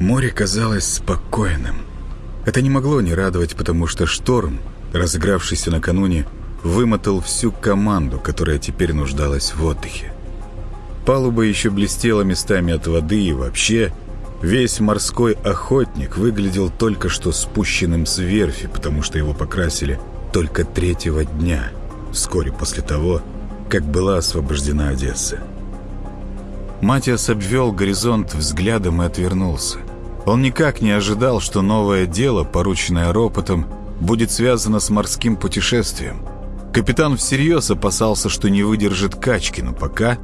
Море казалось спокойным. Это не могло не радовать, потому что шторм, разыгравшийся накануне, вымотал всю команду, которая теперь нуждалась в отдыхе. Палуба еще блестела местами от воды и вообще весь морской охотник выглядел только что спущенным с верфи, потому что его покрасили только третьего дня, вскоре после того, как была освобождена Одесса. Матиас обвел горизонт взглядом и отвернулся. Он никак не ожидал, что новое дело, порученное ропотом, будет связано с морским путешествием. Капитан всерьез опасался, что не выдержит качки, но пока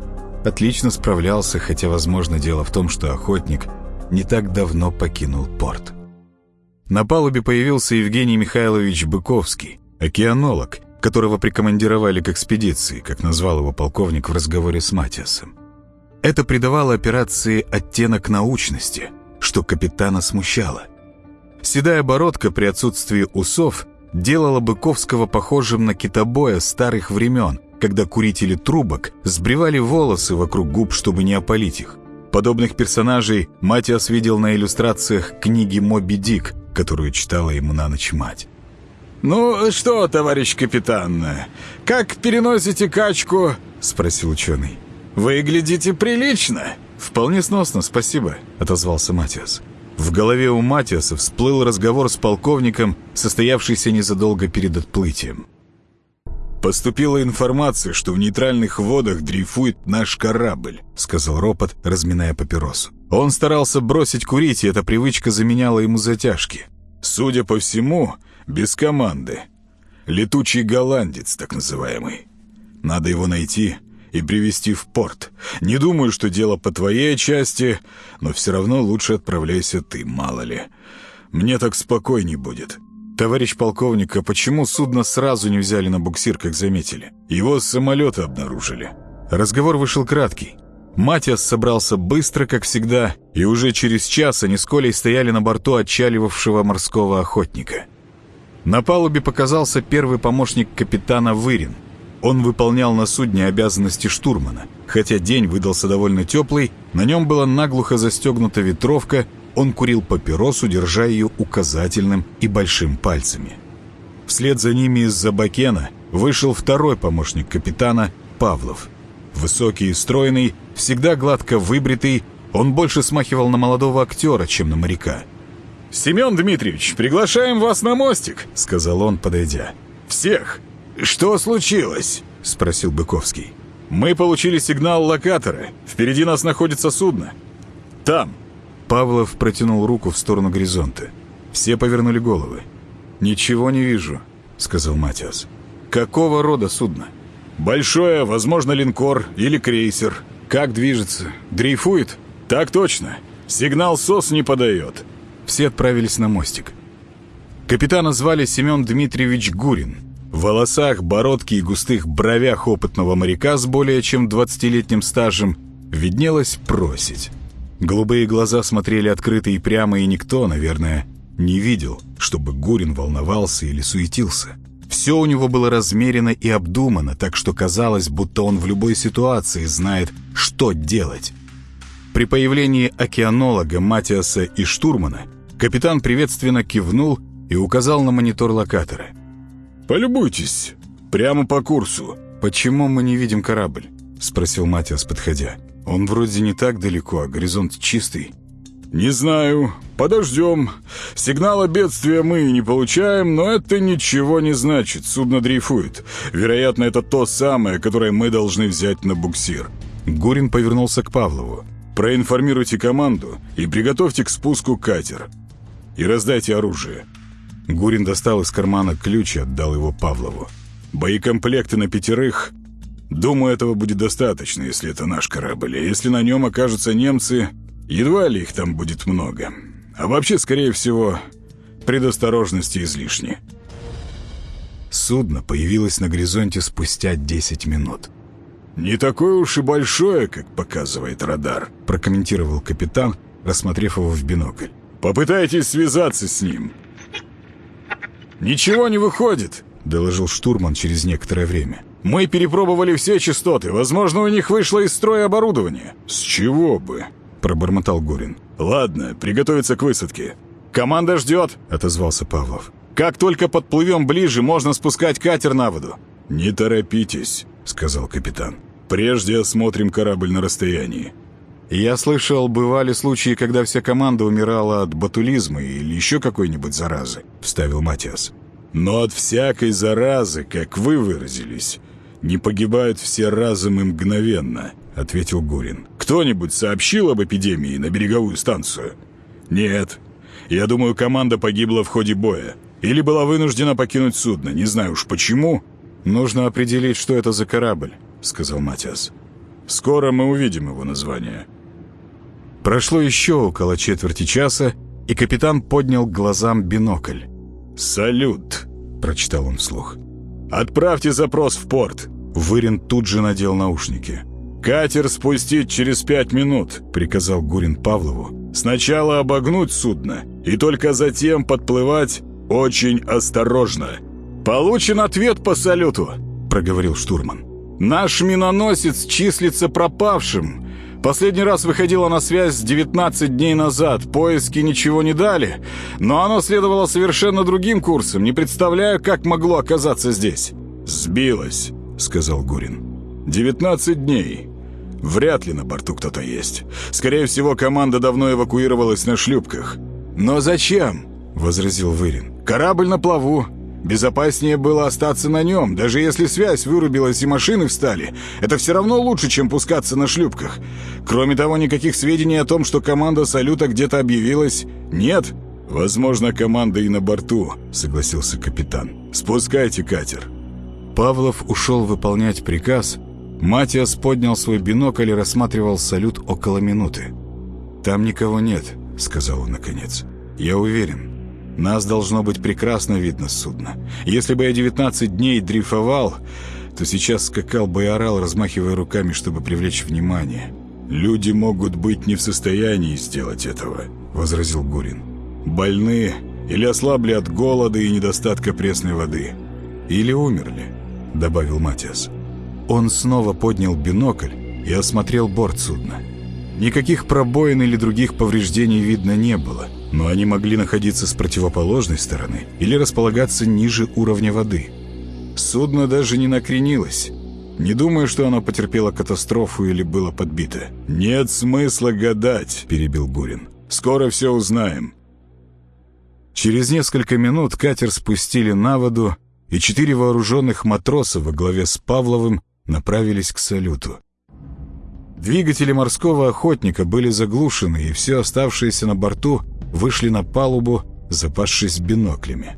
отлично справлялся, хотя, возможно, дело в том, что охотник не так давно покинул порт. На палубе появился Евгений Михайлович Быковский, океанолог, которого прикомандировали к экспедиции, как назвал его полковник в разговоре с Матиасом. Это придавало операции оттенок научности, что капитана смущало. Седая бородка при отсутствии усов делала Быковского похожим на китобоя старых времен, когда курители трубок сбривали волосы вокруг губ, чтобы не опалить их. Подобных персонажей Матиас видел на иллюстрациях книги «Моби Дик», которую читала ему на ночь мать. «Ну что, товарищ капитан, как переносите качку?» — спросил ученый. «Выглядите прилично». «Вполне сносно, спасибо», — отозвался Матиас. В голове у Матиаса всплыл разговор с полковником, состоявшийся незадолго перед отплытием. «Поступила информация, что в нейтральных водах дрейфует наш корабль», — сказал Ропот, разминая папиросу. Он старался бросить курить, и эта привычка заменяла ему затяжки. «Судя по всему, без команды. Летучий голландец, так называемый. Надо его найти и привести в порт. Не думаю, что дело по твоей части, но все равно лучше отправляйся ты, мало ли. Мне так спокойней будет». «Товарищ полковник, а почему судно сразу не взяли на буксир, как заметили? Его с самолета обнаружили». Разговор вышел краткий. Матиас собрался быстро, как всегда, и уже через час они с Колей стояли на борту отчаливавшего морского охотника. На палубе показался первый помощник капитана Вырин. Он выполнял на судне обязанности штурмана. Хотя день выдался довольно теплый, на нем была наглухо застегнута ветровка, он курил папиросу, держа ее указательным и большим пальцами. Вслед за ними из-за бакена вышел второй помощник капитана, Павлов. Высокий и стройный, всегда гладко выбритый, он больше смахивал на молодого актера, чем на моряка. «Семен Дмитриевич, приглашаем вас на мостик», — сказал он, подойдя. «Всех!» «Что случилось?» — спросил Быковский. «Мы получили сигнал локатора. Впереди нас находится судно. Там». Павлов протянул руку в сторону горизонта. Все повернули головы. «Ничего не вижу», — сказал Матиас. «Какого рода судно?» «Большое, возможно, линкор или крейсер. Как движется? Дрейфует?» «Так точно. Сигнал СОС не подает». Все отправились на мостик. Капитана звали Семен Дмитриевич Гурин. В волосах, бородке и густых бровях опытного моряка с более чем 20-летним стажем виднелась просить. Голубые глаза смотрели открыто и прямо, и никто, наверное, не видел, чтобы Гурин волновался или суетился. Все у него было размерено и обдумано, так что казалось, будто он в любой ситуации знает, что делать. При появлении океанолога Матиаса и штурмана капитан приветственно кивнул и указал на монитор локатора. «Полюбуйтесь, прямо по курсу». «Почему мы не видим корабль?» — спросил Матиас, подходя. «Он вроде не так далеко, а горизонт чистый». «Не знаю. Подождем. Сигнала бедствия мы не получаем, но это ничего не значит. Судно дрейфует. Вероятно, это то самое, которое мы должны взять на буксир». Гурин повернулся к Павлову. «Проинформируйте команду и приготовьте к спуску катер. И раздайте оружие». Гурин достал из кармана ключ и отдал его Павлову. «Боекомплекты на пятерых. Думаю, этого будет достаточно, если это наш корабль. А если на нем окажутся немцы, Едва ли их там будет много. А вообще, скорее всего, предосторожности излишни. Судно появилось на горизонте спустя 10 минут. «Не такое уж и большое, как показывает радар», прокомментировал капитан, рассмотрев его в бинокль. «Попытайтесь связаться с ним». «Ничего не выходит», — доложил штурман через некоторое время. «Мы перепробовали все частоты. Возможно, у них вышло из строя оборудование». «С чего бы?» — пробормотал Гурин. «Ладно, приготовиться к высадке». «Команда ждет», — отозвался Павлов. «Как только подплывем ближе, можно спускать катер на воду». «Не торопитесь», — сказал капитан. «Прежде осмотрим корабль на расстоянии». «Я слышал, бывали случаи, когда вся команда умирала от ботулизма или еще какой-нибудь заразы», — вставил Матиас. «Но от всякой заразы, как вы выразились, не погибают все разом и мгновенно», — ответил Гурин. «Кто-нибудь сообщил об эпидемии на береговую станцию?» «Нет. Я думаю, команда погибла в ходе боя. Или была вынуждена покинуть судно. Не знаю уж почему». «Нужно определить, что это за корабль», — сказал Матиас. «Скоро мы увидим его название». Прошло еще около четверти часа, и капитан поднял глазам бинокль. «Салют!» — прочитал он вслух. «Отправьте запрос в порт!» Вырин тут же надел наушники. «Катер спустить через пять минут», — приказал Гурин Павлову. «Сначала обогнуть судно, и только затем подплывать очень осторожно». «Получен ответ по салюту», — проговорил штурман. «Наш миноносец числится пропавшим. Последний раз выходила на связь 19 дней назад. Поиски ничего не дали, но оно следовало совершенно другим курсом. Не представляю, как могло оказаться здесь. «Сбилось», — сказал Гурин. «19 дней. Вряд ли на борту кто-то есть. Скорее всего, команда давно эвакуировалась на шлюпках». «Но зачем?» — возразил Вырин. «Корабль на плаву. Безопаснее было остаться на нем, даже если связь вырубилась и машины встали. Это все равно лучше, чем пускаться на шлюпках. Кроме того, никаких сведений о том, что команда «Салюта» где-то объявилась, нет. «Возможно, команда и на борту», — согласился капитан. «Спускайте катер». Павлов ушел выполнять приказ. Матиас поднял свой бинокль и рассматривал «Салют» около минуты. «Там никого нет», — сказал он наконец. «Я уверен». Нас должно быть прекрасно видно с судна. Если бы я 19 дней дрейфовал, то сейчас скакал бы и орал, размахивая руками, чтобы привлечь внимание. «Люди могут быть не в состоянии сделать этого», — возразил Гурин. «Больны или ослабли от голода и недостатка пресной воды. Или умерли», — добавил Матиас. Он снова поднял бинокль и осмотрел борт судна. Никаких пробоин или других повреждений видно не было — но они могли находиться с противоположной стороны или располагаться ниже уровня воды. Судно даже не накренилось. Не думаю, что оно потерпело катастрофу или было подбито. «Нет смысла гадать», — перебил Гурин. «Скоро все узнаем». Через несколько минут катер спустили на воду, и четыре вооруженных матроса во главе с Павловым направились к салюту. Двигатели морского охотника были заглушены, и все оставшееся на борту вышли на палубу, запасшись биноклями.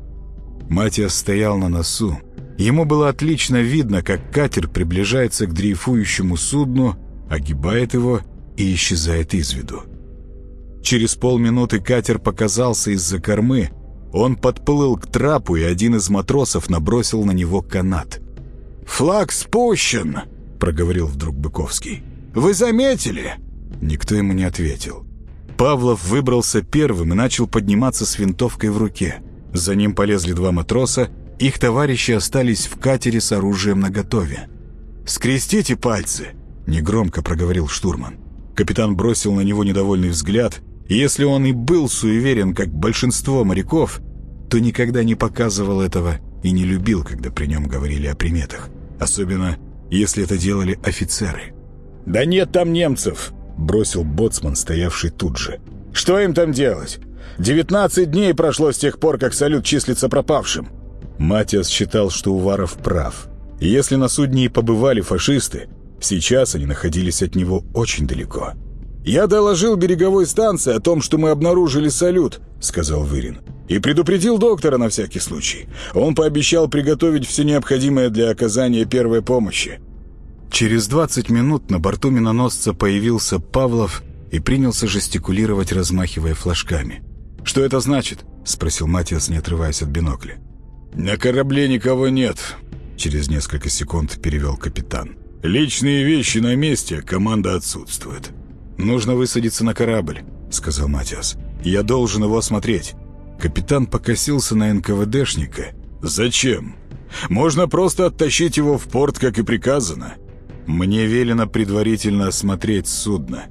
Матиас стоял на носу. Ему было отлично видно, как катер приближается к дрейфующему судну, огибает его и исчезает из виду. Через полминуты катер показался из-за кормы. Он подплыл к трапу, и один из матросов набросил на него канат. «Флаг спущен!» — проговорил вдруг Быковский. «Вы заметили?» Никто ему не ответил. Павлов выбрался первым и начал подниматься с винтовкой в руке. За ним полезли два матроса, их товарищи остались в катере с оружием наготове. «Скрестите пальцы!» — негромко проговорил штурман. Капитан бросил на него недовольный взгляд, и если он и был суеверен, как большинство моряков, то никогда не показывал этого и не любил, когда при нем говорили о приметах. Особенно, если это делали офицеры. «Да нет там немцев!» Бросил боцман, стоявший тут же. «Что им там делать? 19 дней прошло с тех пор, как салют числится пропавшим». Матиас считал, что Уваров прав. Если на судне и побывали фашисты, сейчас они находились от него очень далеко. «Я доложил береговой станции о том, что мы обнаружили салют», — сказал Вырин. «И предупредил доктора на всякий случай. Он пообещал приготовить все необходимое для оказания первой помощи. Через 20 минут на борту миноносца появился Павлов и принялся жестикулировать, размахивая флажками. «Что это значит?» — спросил Матиас, не отрываясь от бинокля. «На корабле никого нет», — через несколько секунд перевел капитан. «Личные вещи на месте, команда отсутствует». «Нужно высадиться на корабль», — сказал Матиас. «Я должен его осмотреть». Капитан покосился на НКВДшника. «Зачем? Можно просто оттащить его в порт, как и приказано. «Мне велено предварительно осмотреть судно».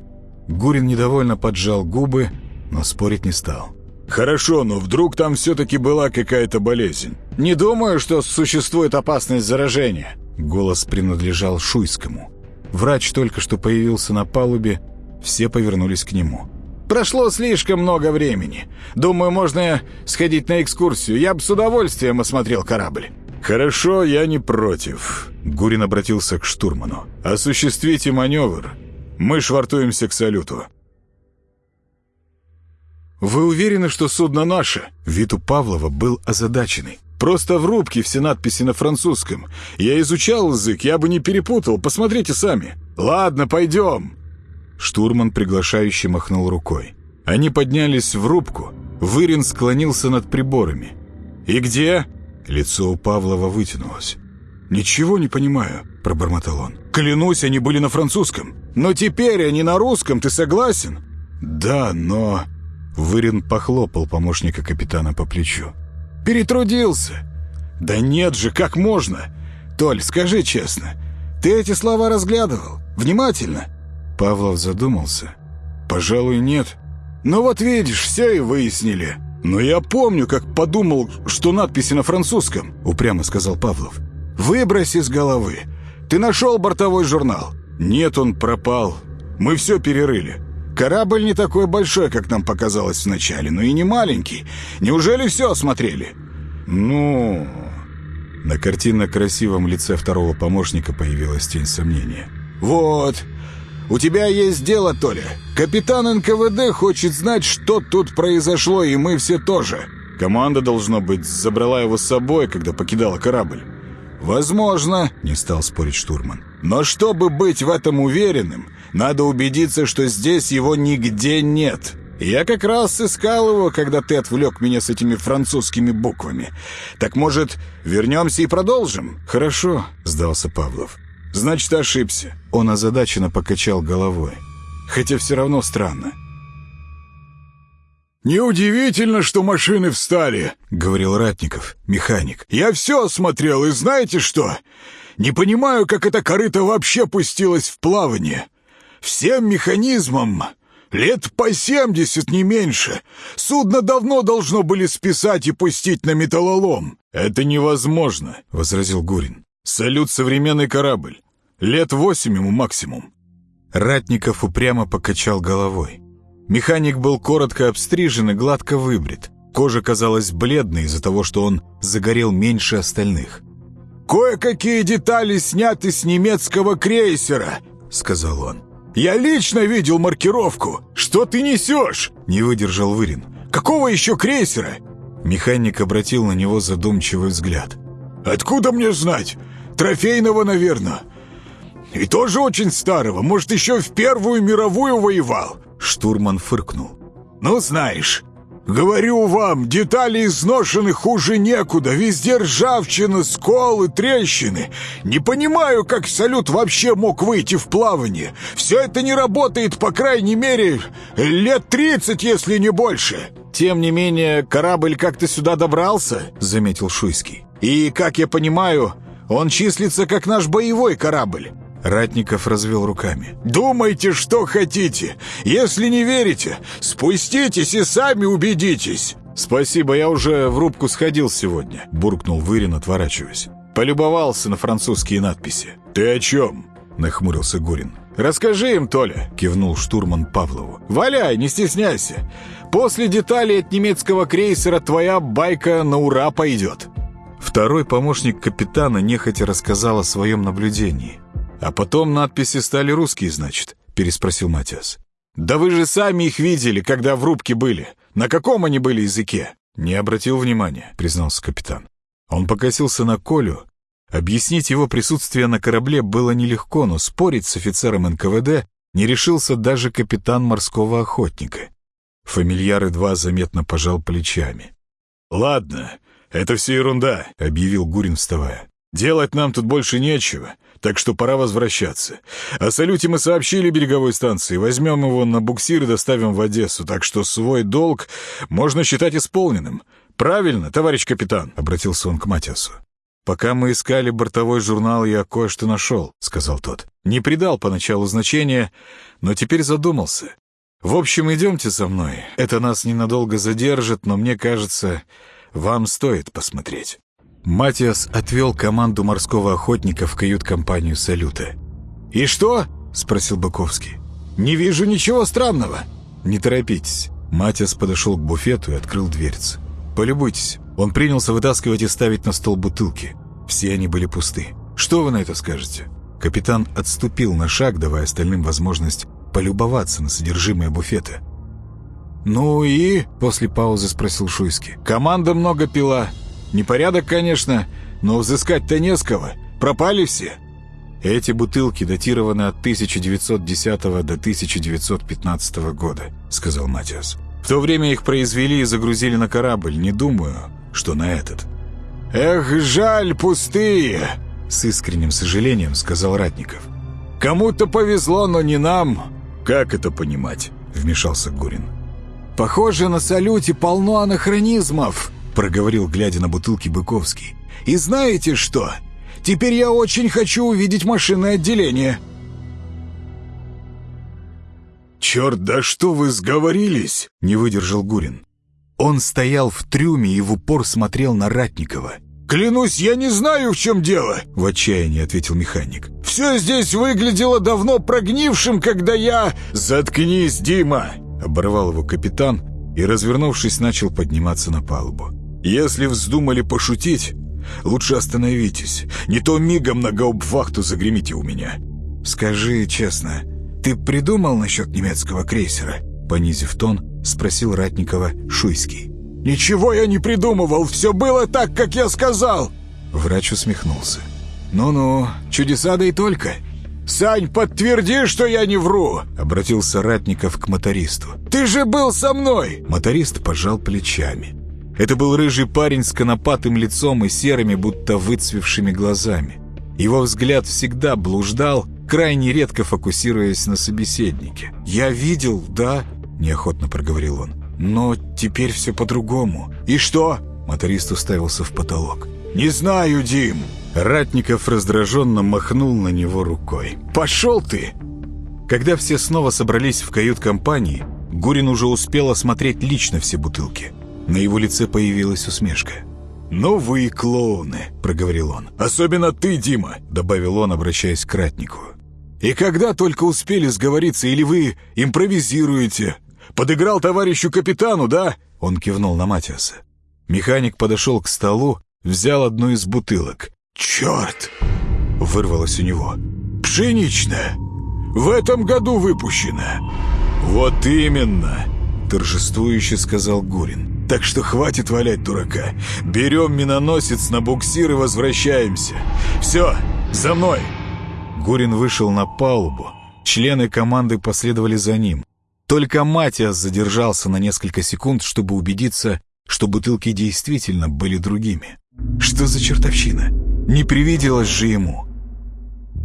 Гурин недовольно поджал губы, но спорить не стал. «Хорошо, но вдруг там все-таки была какая-то болезнь?» «Не думаю, что существует опасность заражения». Голос принадлежал Шуйскому. Врач только что появился на палубе, все повернулись к нему. «Прошло слишком много времени. Думаю, можно сходить на экскурсию. Я бы с удовольствием осмотрел корабль». «Хорошо, я не против». Гурин обратился к штурману. «Осуществите маневр. Мы швартуемся к салюту». «Вы уверены, что судно наше?» Вид у Павлова был озадаченный. «Просто в рубке все надписи на французском. Я изучал язык, я бы не перепутал. Посмотрите сами». «Ладно, пойдем». Штурман приглашающе махнул рукой. Они поднялись в рубку. Вырин склонился над приборами. «И где?» Лицо у Павлова вытянулось. «Ничего не понимаю», — пробормотал он. «Клянусь, они были на французском. Но теперь они на русском, ты согласен?» «Да, но...» Вырин похлопал помощника капитана по плечу. «Перетрудился!» «Да нет же, как можно? Толь, скажи честно, ты эти слова разглядывал? Внимательно?» Павлов задумался. «Пожалуй, нет». «Ну вот видишь, все и выяснили». «Но я помню, как подумал, что надписи на французском», — упрямо сказал Павлов. «Выбрось из головы. Ты нашел бортовой журнал?» «Нет, он пропал. Мы все перерыли. Корабль не такой большой, как нам показалось вначале, но и не маленький. Неужели все осмотрели?» «Ну...» На картинно-красивом лице второго помощника появилась тень сомнения. «Вот. У тебя есть дело, Толя. Капитан НКВД хочет знать, что тут произошло, и мы все тоже. Команда, должно быть, забрала его с собой, когда покидала корабль. «Возможно», — не стал спорить штурман. «Но чтобы быть в этом уверенным, надо убедиться, что здесь его нигде нет. Я как раз искал его, когда ты отвлек меня с этими французскими буквами. Так, может, вернемся и продолжим?» «Хорошо», — сдался Павлов. «Значит, ошибся». Он озадаченно покачал головой. «Хотя все равно странно». «Неудивительно, что машины встали», — говорил Ратников, механик. «Я все осмотрел, и знаете что? Не понимаю, как эта корыта вообще пустилась в плавание. Всем механизмам лет по семьдесят, не меньше. Судно давно должно были списать и пустить на металлолом». «Это невозможно», — возразил Гурин. «Салют — современный корабль. Лет восемь ему максимум». Ратников упрямо покачал головой. Механик был коротко обстрижен и гладко выбрит. Кожа казалась бледной из-за того, что он загорел меньше остальных. «Кое-какие детали сняты с немецкого крейсера», — сказал он. «Я лично видел маркировку. Что ты несешь?» — не выдержал Вырин. «Какого еще крейсера?» Механик обратил на него задумчивый взгляд. «Откуда мне знать? Трофейного, наверное. И тоже очень старого. Может, еще в Первую мировую воевал. Штурман фыркнул. «Ну, знаешь, говорю вам, детали изношены хуже некуда. Везде ржавчина, сколы, трещины. Не понимаю, как салют вообще мог выйти в плавание. Все это не работает, по крайней мере, лет тридцать, если не больше». «Тем не менее, корабль как-то сюда добрался», — заметил Шуйский. «И, как я понимаю, он числится как наш боевой корабль». Ратников развел руками. «Думайте, что хотите. Если не верите, спуститесь и сами убедитесь». «Спасибо, я уже в рубку сходил сегодня», — буркнул Вырин, отворачиваясь. «Полюбовался на французские надписи». «Ты о чем?» — нахмурился Гурин. «Расскажи им, Толя», — кивнул штурман Павлову. «Валяй, не стесняйся. После деталей от немецкого крейсера твоя байка на ура пойдет». Второй помощник капитана нехотя рассказал о своем наблюдении — «А потом надписи стали русские, значит?» — переспросил Матиас. «Да вы же сами их видели, когда в рубке были. На каком они были языке?» «Не обратил внимания», — признался капитан. Он покосился на Колю. Объяснить его присутствие на корабле было нелегко, но спорить с офицером НКВД не решился даже капитан морского охотника. Фамильяр едва заметно пожал плечами. «Ладно, это все ерунда», — объявил Гурин, вставая. «Делать нам тут больше нечего так что пора возвращаться. О салюте мы сообщили береговой станции, возьмем его на буксир и доставим в Одессу, так что свой долг можно считать исполненным. Правильно, товарищ капитан?» — обратился он к Матиасу. «Пока мы искали бортовой журнал, я кое-что нашел», — сказал тот. «Не придал поначалу значения, но теперь задумался. В общем, идемте со мной. Это нас ненадолго задержит, но мне кажется, вам стоит посмотреть». Матиас отвел команду морского охотника в кают-компанию «Салюта». «И что?» — спросил Быковский. «Не вижу ничего странного». «Не торопитесь». Матиас подошел к буфету и открыл дверцы. «Полюбуйтесь». Он принялся вытаскивать и ставить на стол бутылки. Все они были пусты. «Что вы на это скажете?» Капитан отступил на шаг, давая остальным возможность полюбоваться на содержимое буфета. «Ну и?» — после паузы спросил Шуйский. «Команда много пила. Непорядок, конечно, но взыскать-то не с кого. Пропали все». «Эти бутылки датированы от 1910 до 1915 года», — сказал Матиас. «В то время их произвели и загрузили на корабль. Не думаю, что на этот. «Эх, жаль, пустые!» С искренним сожалением сказал Ратников. «Кому-то повезло, но не нам!» «Как это понимать?» Вмешался Гурин. «Похоже, на салюте полно анахронизмов!» Проговорил, глядя на бутылки Быковский. «И знаете что? Теперь я очень хочу увидеть машинное отделение!» «Черт, да что вы сговорились?» — не выдержал Гурин. Он стоял в трюме и в упор смотрел на Ратникова. «Клянусь, я не знаю, в чем дело!» — в отчаянии ответил механик. «Все здесь выглядело давно прогнившим, когда я...» «Заткнись, Дима!» — оборвал его капитан и, развернувшись, начал подниматься на палубу. «Если вздумали пошутить, лучше остановитесь. Не то мигом на гаубвахту загремите у меня». «Скажи честно, ты придумал насчет немецкого крейсера?» Понизив тон, спросил Ратникова Шуйский. «Ничего я не придумывал, все было так, как я сказал!» Врач усмехнулся. «Ну-ну, чудеса да и только!» «Сань, подтверди, что я не вру!» Обратился Ратников к мотористу. «Ты же был со мной!» Моторист пожал плечами. Это был рыжий парень с конопатым лицом и серыми, будто выцвевшими глазами. Его взгляд всегда блуждал, крайне редко фокусируясь на собеседнике. «Я видел, да?» — неохотно проговорил он. «Но теперь все по-другому». «И что?» — моторист уставился в потолок. «Не знаю, Дим». Ратников раздраженно махнул на него рукой. «Пошел ты!» Когда все снова собрались в кают-компании, Гурин уже успел осмотреть лично все бутылки. На его лице появилась усмешка. «Ну вы клоуны», — проговорил он. «Особенно ты, Дима», — добавил он, обращаясь к Ратнику. «И когда только успели сговориться, или вы импровизируете? Подыграл товарищу капитану, да?» Он кивнул на Матиаса. Механик подошел к столу, взял одну из бутылок. «Черт!» — вырвалось у него. «Пшеничная! В этом году выпущена!» «Вот именно!» — торжествующе сказал Гурин. «Так что хватит валять дурака. Берем миноносец на буксир и возвращаемся. Все, за мной!» Гурин вышел на палубу. Члены команды последовали за ним. Только Матиас задержался на несколько секунд, чтобы убедиться, что бутылки действительно были другими. Что за чертовщина? Не привиделось же ему.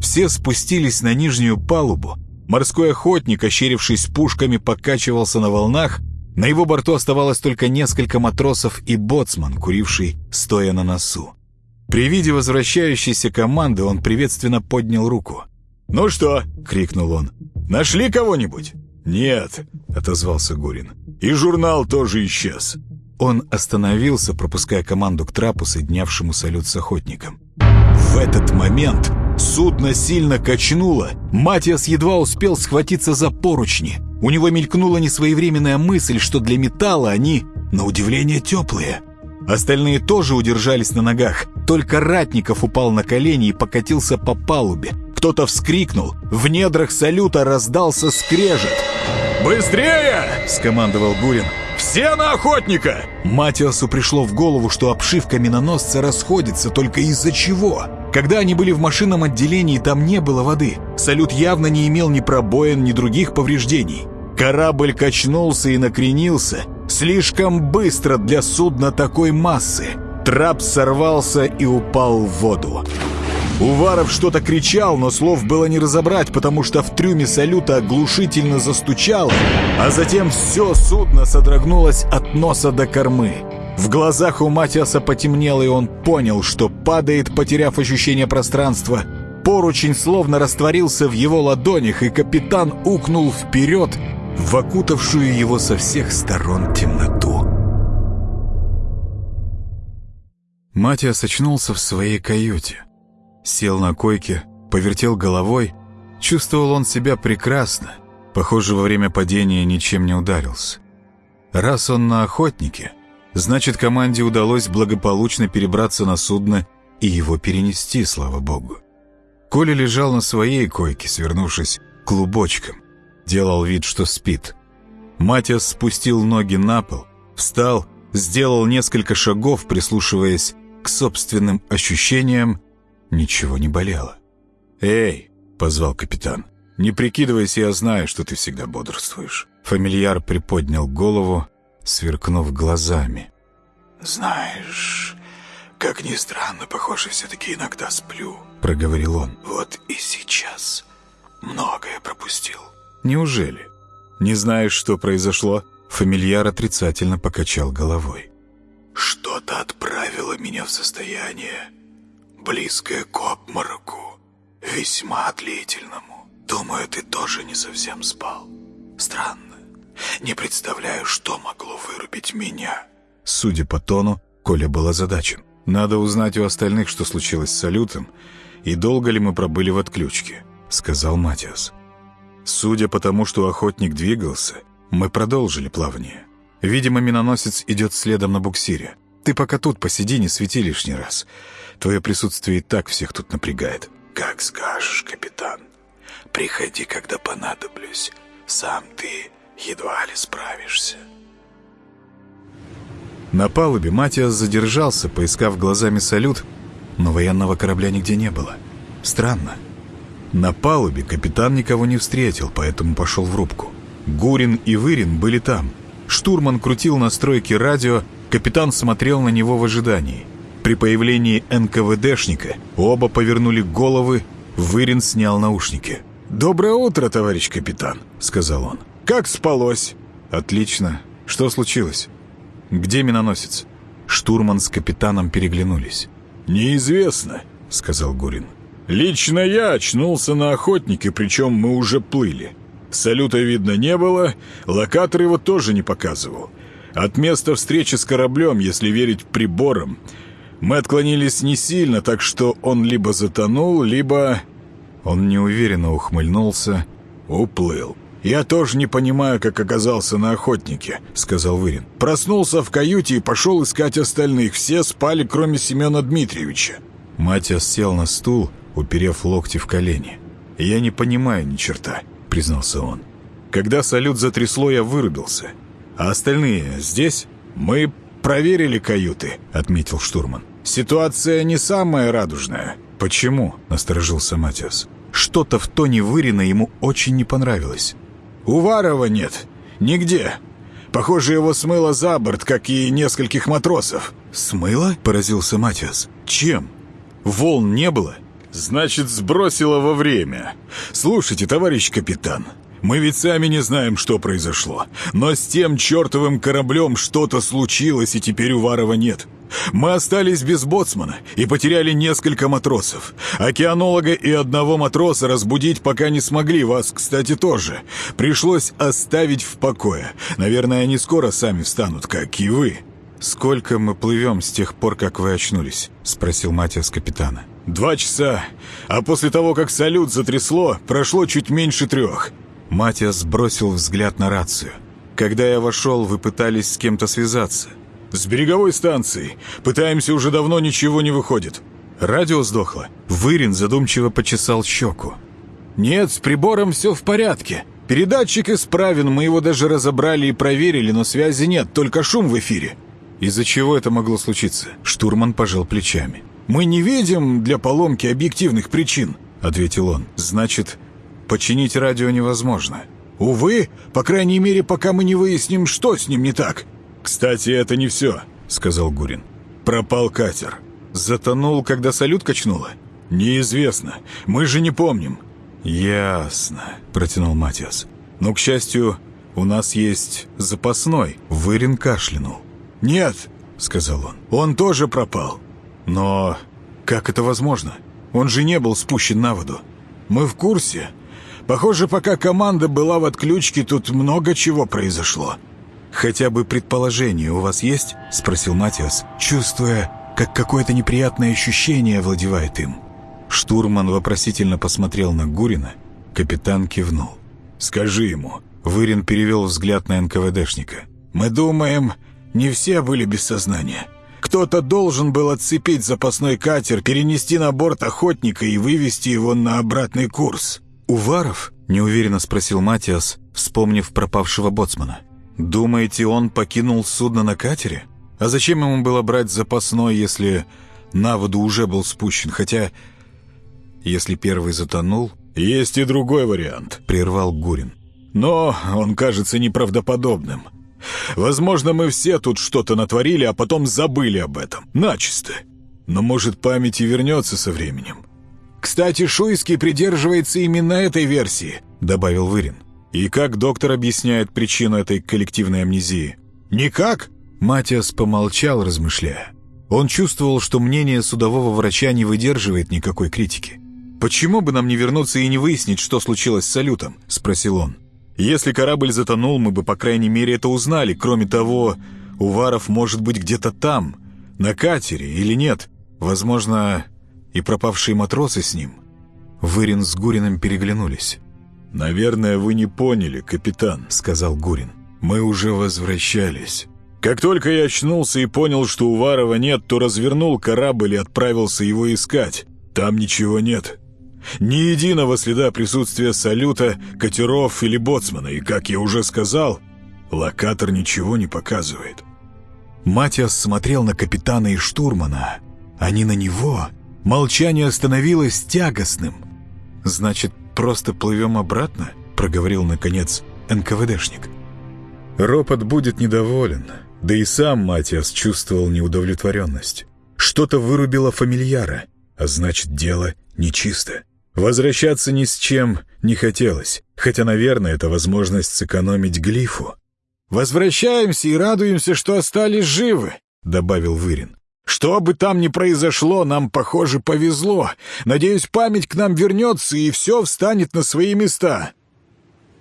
Все спустились на нижнюю палубу. Морской охотник, ощерившись пушками, покачивался на волнах. На его борту оставалось только несколько матросов и боцман, куривший, стоя на носу. При виде возвращающейся команды он приветственно поднял руку. «Ну что?» — крикнул он. «Нашли кого-нибудь?» «Нет», — отозвался Гурин. «И журнал тоже исчез». Он остановился, пропуская команду к трапу, соединявшему салют с охотником. В этот момент судно сильно качнуло. Матиас едва успел схватиться за поручни. У него мелькнула несвоевременная мысль, что для металла они, на удивление, теплые. Остальные тоже удержались на ногах. Только Ратников упал на колени и покатился по палубе. Кто-то вскрикнул. В недрах салюта раздался скрежет. «Быстрее!» — скомандовал Гурин. «Все на охотника!» Матиасу пришло в голову, что обшивка миноносца расходится только из-за чего. Когда они были в машинном отделении, там не было воды. Салют явно не имел ни пробоин, ни других повреждений. Корабль качнулся и накренился. Слишком быстро для судна такой массы. Трап сорвался и упал в воду. Уваров что-то кричал, но слов было не разобрать, потому что в трюме салюта оглушительно застучало, а затем все судно содрогнулось от носа до кормы. В глазах у Матиаса потемнело, и он понял, что падает, потеряв ощущение пространства. Поручень словно растворился в его ладонях, и капитан укнул вперед в окутавшую его со всех сторон темноту. Матиас очнулся в своей каюте. Сел на койке, повертел головой. Чувствовал он себя прекрасно. Похоже, во время падения ничем не ударился. Раз он на охотнике, значит, команде удалось благополучно перебраться на судно и его перенести, слава богу. Коля лежал на своей койке, свернувшись клубочком. Делал вид, что спит. Матиас спустил ноги на пол, встал, сделал несколько шагов, прислушиваясь к собственным ощущениям. Ничего не болело. «Эй!» — позвал капитан. «Не прикидывайся, я знаю, что ты всегда бодрствуешь». Фамильяр приподнял голову, сверкнув глазами. «Знаешь, как ни странно, похоже, все-таки иногда сплю», — проговорил он. «Вот и сейчас многое пропустил». «Неужели? Не знаешь, что произошло?» Фамильяр отрицательно покачал головой. «Что-то отправило меня в состояние, близкое к обмороку, весьма длительному. Думаю, ты тоже не совсем спал. Странно. Не представляю, что могло вырубить меня». Судя по тону, Коля был озадачен. «Надо узнать у остальных, что случилось с салютом, и долго ли мы пробыли в отключке», — сказал Матиас. Судя по тому, что охотник двигался, мы продолжили плавание. Видимо, миноносец идет следом на буксире. Ты пока тут посиди, не свети лишний раз. Твое присутствие и так всех тут напрягает. «Как скажешь, капитан. Приходи, когда понадоблюсь. Сам ты едва ли справишься». На палубе Матиас задержался, поискав глазами салют, но военного корабля нигде не было. Странно. На палубе капитан никого не встретил, поэтому пошел в рубку. Гурин и Вырин были там. Штурман крутил настройки радио, капитан смотрел на него в ожидании. При появлении НКВДшника оба повернули головы, Вырин снял наушники. «Доброе утро, товарищ капитан», — сказал он. «Как спалось?» «Отлично. Что случилось?» «Где миноносец?» Штурман с капитаном переглянулись. «Неизвестно», — сказал Гурин. «Лично я очнулся на охотнике, причем мы уже плыли. Салюта видно не было, локатор его тоже не показывал. От места встречи с кораблем, если верить приборам, мы отклонились не сильно, так что он либо затонул, либо...» Он неуверенно ухмыльнулся. «Уплыл». «Я тоже не понимаю, как оказался на охотнике», — сказал Вырин. «Проснулся в каюте и пошел искать остальных. Все спали, кроме Семена Дмитриевича». Матиас сел на стул, уперев локти в колени. «Я не понимаю ни черта», — признался он. «Когда салют затрясло, я вырубился. А остальные здесь?» «Мы проверили каюты», — отметил штурман. «Ситуация не самая радужная». «Почему?» — насторожился Матиас. Что-то в тоне Вырина ему очень не понравилось. «Уварова нет. Нигде. Похоже, его смыло за борт, как и нескольких матросов». «Смыло?» — поразился Матиас. «Чем? Волн не было?» «Значит, сбросило во время. Слушайте, товарищ капитан, мы ведь сами не знаем, что произошло. Но с тем чертовым кораблем что-то случилось, и теперь Уварова нет. Мы остались без боцмана и потеряли несколько матросов. Океанолога и одного матроса разбудить пока не смогли, вас, кстати, тоже. Пришлось оставить в покое. Наверное, они скоро сами встанут, как и вы». «Сколько мы плывем с тех пор, как вы очнулись?» — спросил Матиас капитана. «Два часа. А после того, как салют затрясло, прошло чуть меньше трех». Матиас бросил взгляд на рацию. «Когда я вошел, вы пытались с кем-то связаться». «С береговой станции. Пытаемся уже давно, ничего не выходит». «Радио сдохло?» Вырин задумчиво почесал щеку. «Нет, с прибором все в порядке. Передатчик исправен, мы его даже разобрали и проверили, но связи нет, только шум в эфире». «Из-за чего это могло случиться?» Штурман пожал плечами. «Мы не видим для поломки объективных причин», — ответил он. «Значит, починить радио невозможно». «Увы, по крайней мере, пока мы не выясним, что с ним не так». «Кстати, это не все», — сказал Гурин. «Пропал катер». «Затонул, когда салют качнуло?» «Неизвестно. Мы же не помним». «Ясно», — протянул Матиас. «Но, к счастью, у нас есть запасной». Вырин кашлянул. «Нет, — сказал он. «Он тоже пропал. Но как это возможно? Он же не был спущен на воду. Мы в курсе. Похоже, пока команда была в отключке, тут много чего произошло». «Хотя бы предположение у вас есть?» — спросил Матиас, чувствуя, как какое-то неприятное ощущение овладевает им. Штурман вопросительно посмотрел на Гурина. Капитан кивнул. «Скажи ему». Вырин перевел взгляд на НКВДшника. «Мы думаем, не все были без сознания. Кто-то должен был отцепить запасной катер, перенести на борт охотника и вывести его на обратный курс». «Уваров?» — неуверенно спросил Матиас, вспомнив пропавшего боцмана. «Думаете, он покинул судно на катере? А зачем ему было брать запасной, если на воду уже был спущен? Хотя, если первый затонул...» «Есть и другой вариант», — прервал Гурин. «Но он кажется неправдоподобным. Возможно, мы все тут что-то натворили, а потом забыли об этом. Начисто. Но, может, память и вернется со временем». «Кстати, Шуйский придерживается именно этой версии», — добавил Вырин. «И как доктор объясняет причину этой коллективной амнезии?» «Никак?» Матиас помолчал, размышляя. Он чувствовал, что мнение судового врача не выдерживает никакой критики. «Почему бы нам не вернуться и не выяснить, что случилось с салютом?» — спросил он. «Если корабль затонул, мы бы, по крайней мере, это узнали. Кроме того, Уваров может быть где-то там, на катере или нет. Возможно, и пропавшие матросы с ним». Вырин с Гуриным переглянулись. «Наверное, вы не поняли, капитан», — сказал Гурин. «Мы уже возвращались. Как только я очнулся и понял, что Уварова нет, то развернул корабль и отправился его искать. Там ничего нет. Ни единого следа присутствия салюта, катеров или боцмана, и, как я уже сказал, локатор ничего не показывает. Матиас смотрел на капитана и штурмана, а не на него. Молчание становилось тягостным. «Значит, просто плывем обратно?» — проговорил, наконец, НКВДшник. Ропот будет недоволен, да и сам Матиас чувствовал неудовлетворенность. Что-то вырубило фамильяра, а значит, дело нечисто. Возвращаться ни с чем не хотелось, хотя, наверное, это возможность сэкономить глифу. «Возвращаемся и радуемся, что остались живы», — добавил Вырин. «Что бы там ни произошло, нам, похоже, повезло. Надеюсь, память к нам вернется, и все встанет на свои места».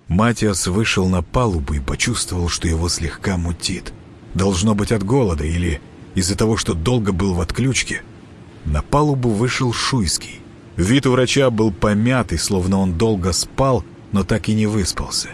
Матиас вышел на палубу и почувствовал, что его слегка мутит. Должно быть от голода или из-за того, что долго был в отключке. На палубу вышел Шуйский. Вид у врача был помятый, словно он долго спал, но так и не выспался.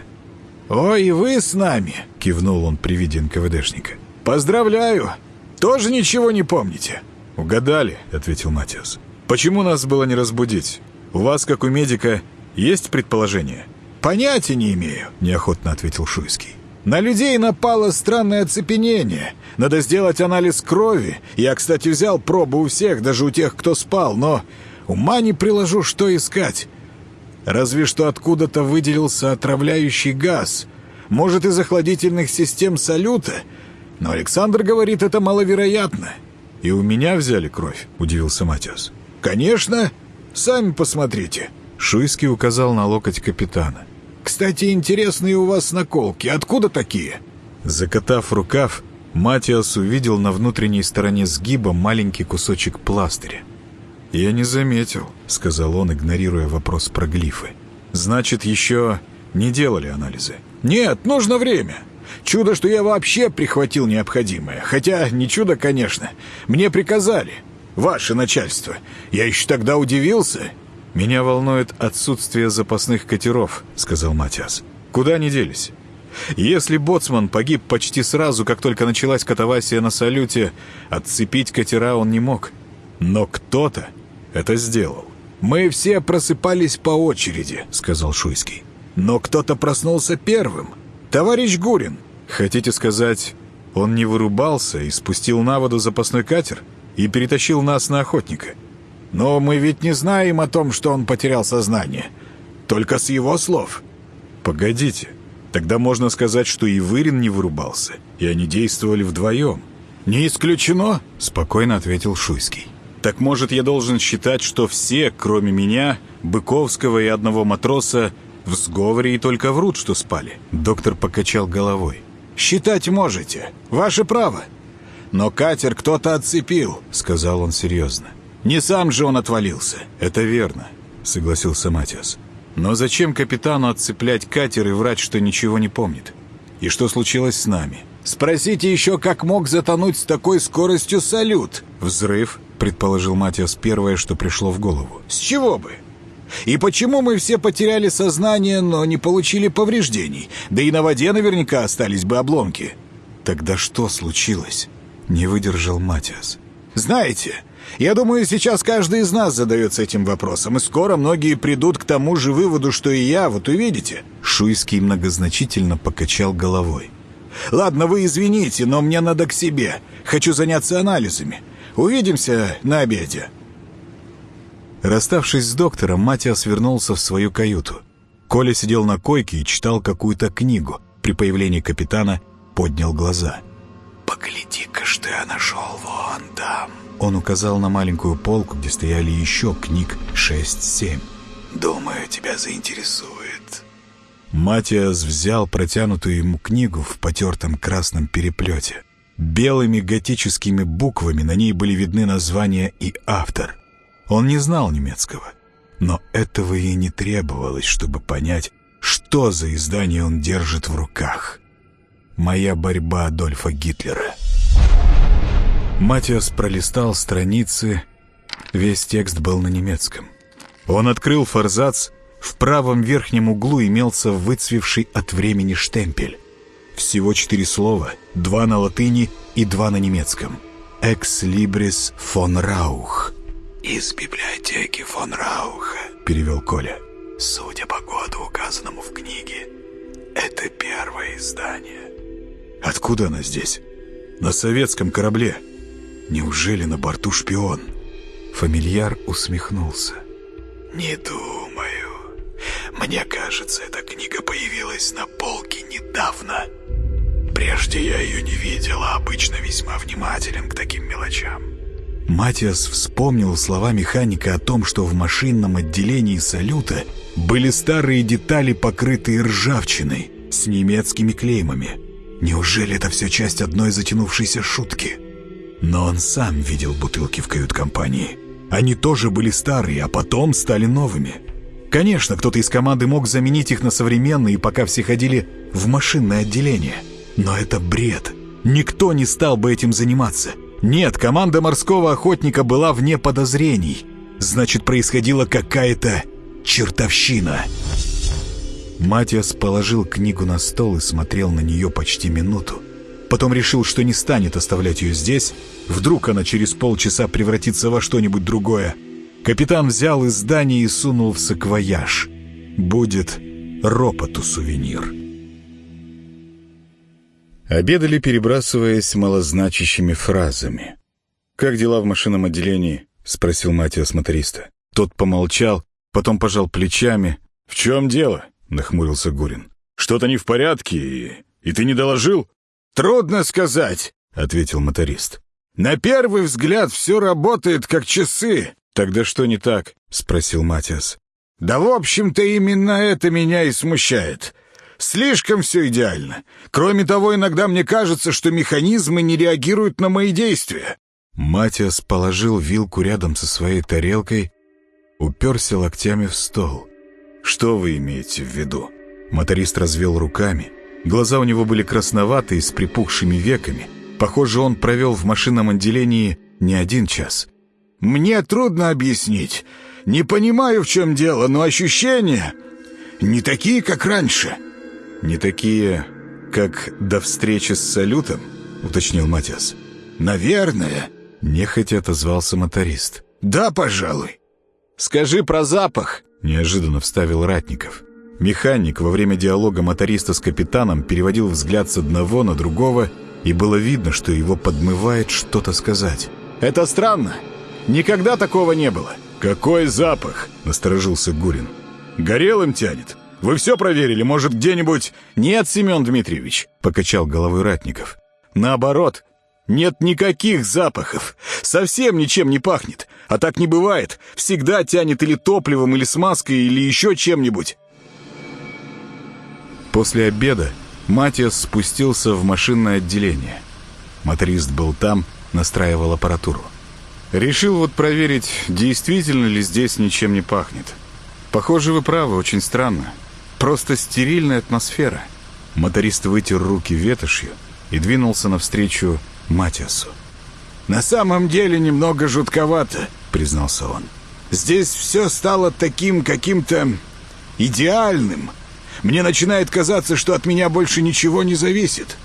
«Ой, вы с нами!» — кивнул он при виде НКВДшника. «Поздравляю! Тоже ничего не помните?» «Угадали», — ответил Матиас. «Почему нас было не разбудить? У вас, как у медика, есть предположение?» «Понятия не имею», — неохотно ответил Шуйский. «На людей напало странное оцепенение. Надо сделать анализ крови. Я, кстати, взял пробу у всех, даже у тех, кто спал, но Ума не приложу, что искать. Разве что откуда-то выделился отравляющий газ. Может, из охладительных систем салюта. Но Александр говорит, это маловероятно. «И у меня взяли кровь?» — удивился Матиас. «Конечно. Сами посмотрите». Шуйский указал на локоть капитана. «Кстати, интересные у вас наколки. Откуда такие?» Закатав рукав, Матиас увидел на внутренней стороне сгиба маленький кусочек пластыря. «Я не заметил», — сказал он, игнорируя вопрос про глифы. «Значит, еще не делали анализы?» «Нет, нужно время. Чудо, что я вообще прихватил необходимое. Хотя не чудо, конечно. Мне приказали. Ваше начальство. Я еще тогда удивился». «Меня волнует отсутствие запасных катеров», — сказал Матиас. «Куда они делись?» Если боцман погиб почти сразу, как только началась катавасия на салюте, отцепить катера он не мог. Но кто-то это сделал. «Мы все просыпались по очереди», — сказал Шуйский. «Но кто-то проснулся первым. Товарищ Гурин». «Хотите сказать, он не вырубался и спустил на воду запасной катер и перетащил нас на охотника?» «Но мы ведь не знаем о том, что он потерял сознание. Только с его слов». «Погодите, тогда можно сказать, что и Вырин не вырубался, и они действовали вдвоем». «Не исключено», — спокойно ответил Шуйский. Так может, я должен считать, что все, кроме меня, Быковского и одного матроса, в сговоре и только врут, что спали?» Доктор покачал головой. «Считать можете. Ваше право. но катер кто-то отцепил», — сказал он серьезно. «Не сам же он отвалился». «Это верно», — согласился Матиас. «Но зачем капитану отцеплять катер и врать, что ничего не помнит? И что случилось с нами?» «Спросите еще, как мог затонуть с такой скоростью салют?» «Взрыв», — предположил Матиас первое, что пришло в голову. «С чего бы?» И почему мы все потеряли сознание, но не получили повреждений? Да и на воде наверняка остались бы обломки. Тогда что случилось? Не выдержал Матиас. Знаете, я думаю, сейчас каждый из нас задается этим вопросом, и скоро многие придут к тому же выводу, что и я, вот увидите. Шуйский многозначительно покачал головой. «Ладно, вы извините, но мне надо к себе. Хочу заняться анализами. Увидимся на обеде». Расставшись с доктором, Матиас вернулся в свою каюту. Коля сидел на койке и читал какую-то книгу. При появлении капитана поднял глаза. «Погляди-ка, что я нашел вон там!» Он указал на маленькую полку, где стояли еще книг 6-7. «Думаю, тебя заинтересует». Матиас взял протянутую ему книгу в потертом красном переплете. Белыми готическими буквами на ней были видны названия и автор. Он не знал немецкого, но этого и не требовалось, чтобы понять, что за издание он держит в руках. «Моя борьба Адольфа Гитлера». Матиас пролистал страницы, весь текст был на немецком. Он открыл форзац, в правом верхнем углу имелся выцвевший от времени штемпель. Всего четыре слова, два на латыни и два на немецком. «Экс либрис фон Раух» «Из библиотеки фон Рауха», — перевел Коля. «Судя по году, указанному в книге, это первое издание». «Откуда она здесь?» «На советском корабле. Неужели на борту шпион?» Фамильяр усмехнулся. «Не думаю. Мне кажется, эта книга появилась на полке недавно. Прежде я ее не видел, а обычно весьма внимателен к таким мелочам». Матиас вспомнил слова механика о том, что в машинном отделении салюта были старые детали, покрытые ржавчиной, с немецкими клеймами. Неужели это все часть одной затянувшейся шутки? Но он сам видел бутылки в кают-компании. Они тоже были старые, а потом стали новыми. Конечно, кто-то из команды мог заменить их на современные, пока все ходили в машинное отделение. Но это бред. Никто не стал бы этим заниматься. Нет, команда морского охотника была вне подозрений. Значит, происходила какая-то чертовщина. Матиас положил книгу на стол и смотрел на нее почти минуту. Потом решил, что не станет оставлять ее здесь. Вдруг она через полчаса превратится во что-нибудь другое. Капитан взял издание и сунул в саквояж. Будет ропоту сувенир. Обедали, перебрасываясь малозначащими фразами. «Как дела в машинном отделении?» — спросил Матиас моториста. Тот помолчал, потом пожал плечами. «В чем дело?» — нахмурился Гурин. «Что-то не в порядке, и... и ты не доложил?» «Трудно сказать», — ответил моторист. «На первый взгляд все работает как часы». «Тогда что не так?» — спросил Матиас. «Да в общем-то именно это меня и смущает. Слишком все идеально. Кроме того, иногда мне кажется, что механизмы не реагируют на мои действия». Матиас положил вилку рядом со своей тарелкой, уперся локтями в стол. «Что вы имеете в виду?» Моторист развел руками. Глаза у него были красноватые, с припухшими веками. Похоже, он провел в машинном отделении не один час. «Мне трудно объяснить. Не понимаю, в чем дело, но ощущения не такие, как раньше». «Не такие, как до встречи с салютом?» — уточнил Матиас. «Наверное», — нехотя отозвался моторист. «Да, пожалуй». «Скажи про запах», — неожиданно вставил Ратников. Механик во время диалога моториста с капитаном переводил взгляд с одного на другого, и было видно, что его подмывает что-то сказать. «Это странно. Никогда такого не было». «Какой запах?» — насторожился Гурин. «Горелым тянет. Вы все проверили? Может, где-нибудь...» «Нет, Семен Дмитриевич», — покачал головой Ратников. «Наоборот, нет никаких запахов. Совсем ничем не пахнет. А так не бывает. Всегда тянет или топливом, или смазкой, или еще чем-нибудь». После обеда Матиас спустился в машинное отделение. Моторист был там, настраивал аппаратуру. Решил вот проверить, действительно ли здесь ничем не пахнет. Похоже, вы правы, очень странно. Просто стерильная атмосфера. Моторист вытер руки ветошью и двинулся навстречу Матиасу. «На самом деле немного жутковато», — признался он. «Здесь все стало таким каким-то идеальным. Мне начинает казаться, что от меня больше ничего не зависит».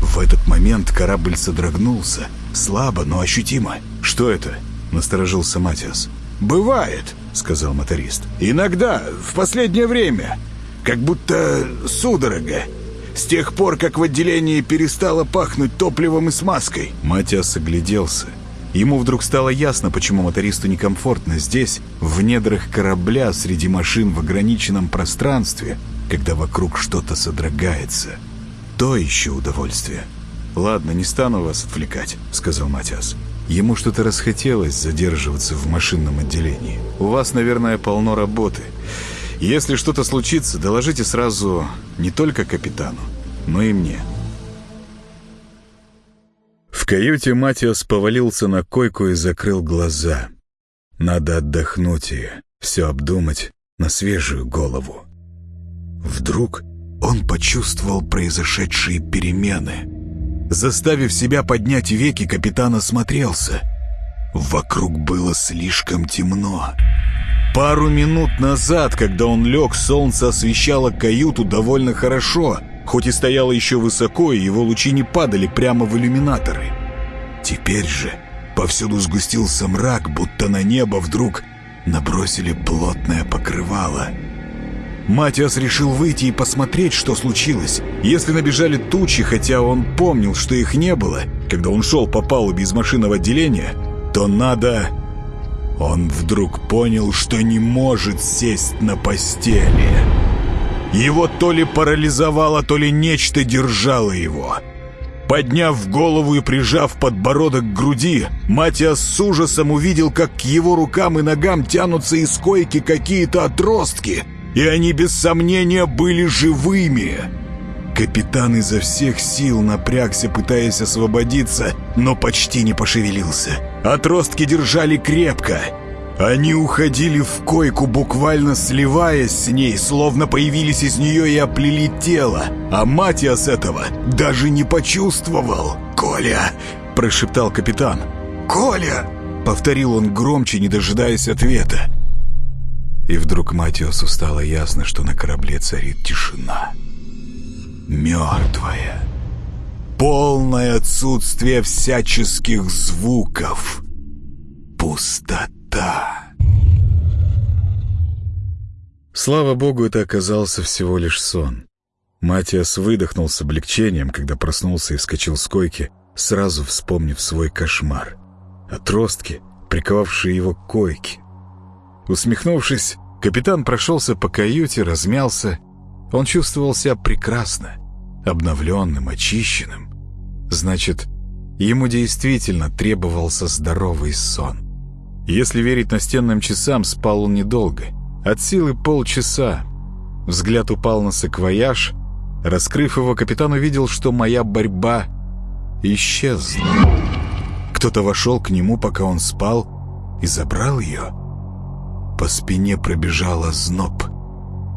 В этот момент корабль содрогнулся. Слабо, но ощутимо. «Что это?» — насторожился Матиас. «Бывает», — сказал моторист. «Иногда, в последнее время. Как будто судорога. С тех пор, как в отделении перестало пахнуть топливом и смазкой». Матиас огляделся. Ему вдруг стало ясно, почему мотористу некомфортно здесь, в недрах корабля, среди машин в ограниченном пространстве, когда вокруг что-то содрогается. То еще удовольствие. «Ладно, не стану вас отвлекать», — сказал Матиас. Ему что-то расхотелось задерживаться в машинном отделении. «У вас, наверное, полно работы. Если что-то случится, доложите сразу не только капитану, но и мне». В каюте Матиас повалился на койку и закрыл глаза. Надо отдохнуть и все обдумать на свежую голову. Вдруг он почувствовал произошедшие перемены. Заставив себя поднять веки, капитан осмотрелся. Вокруг было слишком темно. Пару минут назад, когда он лег, солнце освещало каюту довольно хорошо — хоть и стояло еще высоко, и его лучи не падали прямо в иллюминаторы. Теперь же повсюду сгустился мрак, будто на небо вдруг набросили плотное покрывало. Матиас решил выйти и посмотреть, что случилось. Если набежали тучи, хотя он помнил, что их не было, когда он шел по палубе из машинного отделения, то надо... Он вдруг понял, что не может сесть на постели. Его то ли парализовало, то ли нечто держало его. Подняв голову и прижав подбородок к груди, Матиас с ужасом увидел, как к его рукам и ногам тянутся из койки какие-то отростки, и они без сомнения были живыми. Капитан изо всех сил напрягся, пытаясь освободиться, но почти не пошевелился. Отростки держали крепко — они уходили в койку, буквально сливаясь с ней, словно появились из нее и оплели тело. А Матиас этого даже не почувствовал. «Коля!» – прошептал капитан. «Коля!» – повторил он громче, не дожидаясь ответа. И вдруг Матиосу стало ясно, что на корабле царит тишина. Мертвая. Полное отсутствие всяческих звуков. Пустота. Слава богу, это оказался всего лишь сон. Матиас выдохнул с облегчением, когда проснулся и вскочил с койки, сразу вспомнив свой кошмар. Отростки, приковавшие его к койке. Усмехнувшись, капитан прошелся по каюте, размялся. Он чувствовал себя прекрасно, обновленным, очищенным. Значит, ему действительно требовался здоровый сон. Если верить настенным часам, спал он недолго. От силы полчаса. Взгляд упал на саквояж. Раскрыв его, капитан увидел, что моя борьба исчезла. Кто-то вошел к нему, пока он спал, и забрал ее. По спине пробежала зноб.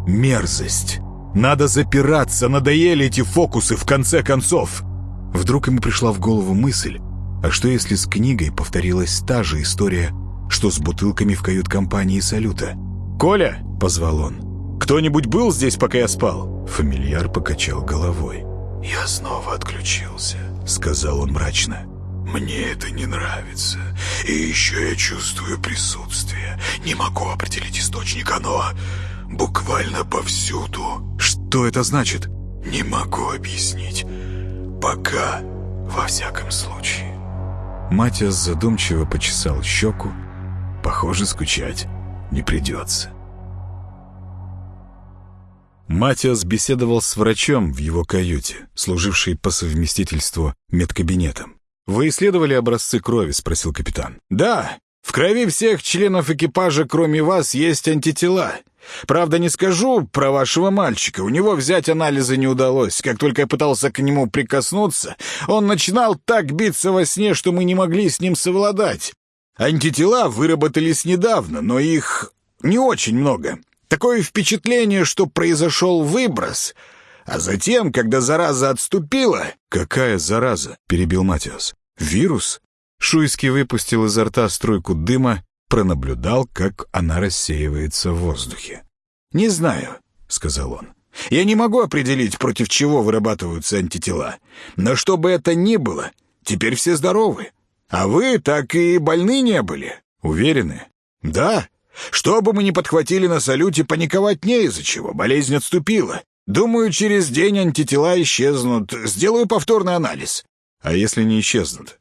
Мерзость. Надо запираться, надоели эти фокусы в конце концов. Вдруг ему пришла в голову мысль, а что если с книгой повторилась та же история что с бутылками в кают-компании салюта. «Коля!» — позвал он. «Кто-нибудь был здесь, пока я спал?» Фамильяр покачал головой. «Я снова отключился», — сказал он мрачно. «Мне это не нравится. И еще я чувствую присутствие. Не могу определить источник, оно буквально повсюду». «Что это значит?» «Не могу объяснить. Пока, во всяком случае». Матиас задумчиво почесал щеку, Похоже, скучать не придется. Матиас беседовал с врачом в его каюте, служившей по совместительству медкабинетом. «Вы исследовали образцы крови?» — спросил капитан. «Да. В крови всех членов экипажа, кроме вас, есть антитела. Правда, не скажу про вашего мальчика. У него взять анализы не удалось. Как только я пытался к нему прикоснуться, он начинал так биться во сне, что мы не могли с ним совладать. Антитела выработались недавно, но их не очень много. Такое впечатление, что произошел выброс. А затем, когда зараза отступила... «Какая зараза?» — перебил Матиас. «Вирус?» Шуйский выпустил изо рта струйку дыма, пронаблюдал, как она рассеивается в воздухе. «Не знаю», — сказал он. «Я не могу определить, против чего вырабатываются антитела. Но что бы это ни было, теперь все здоровы. А вы так и больны не были. Уверены?» «Да. Что бы мы ни подхватили на салюте, паниковать не из-за чего. Болезнь отступила. Думаю, через день антитела исчезнут. Сделаю повторный анализ». «А если не исчезнут?»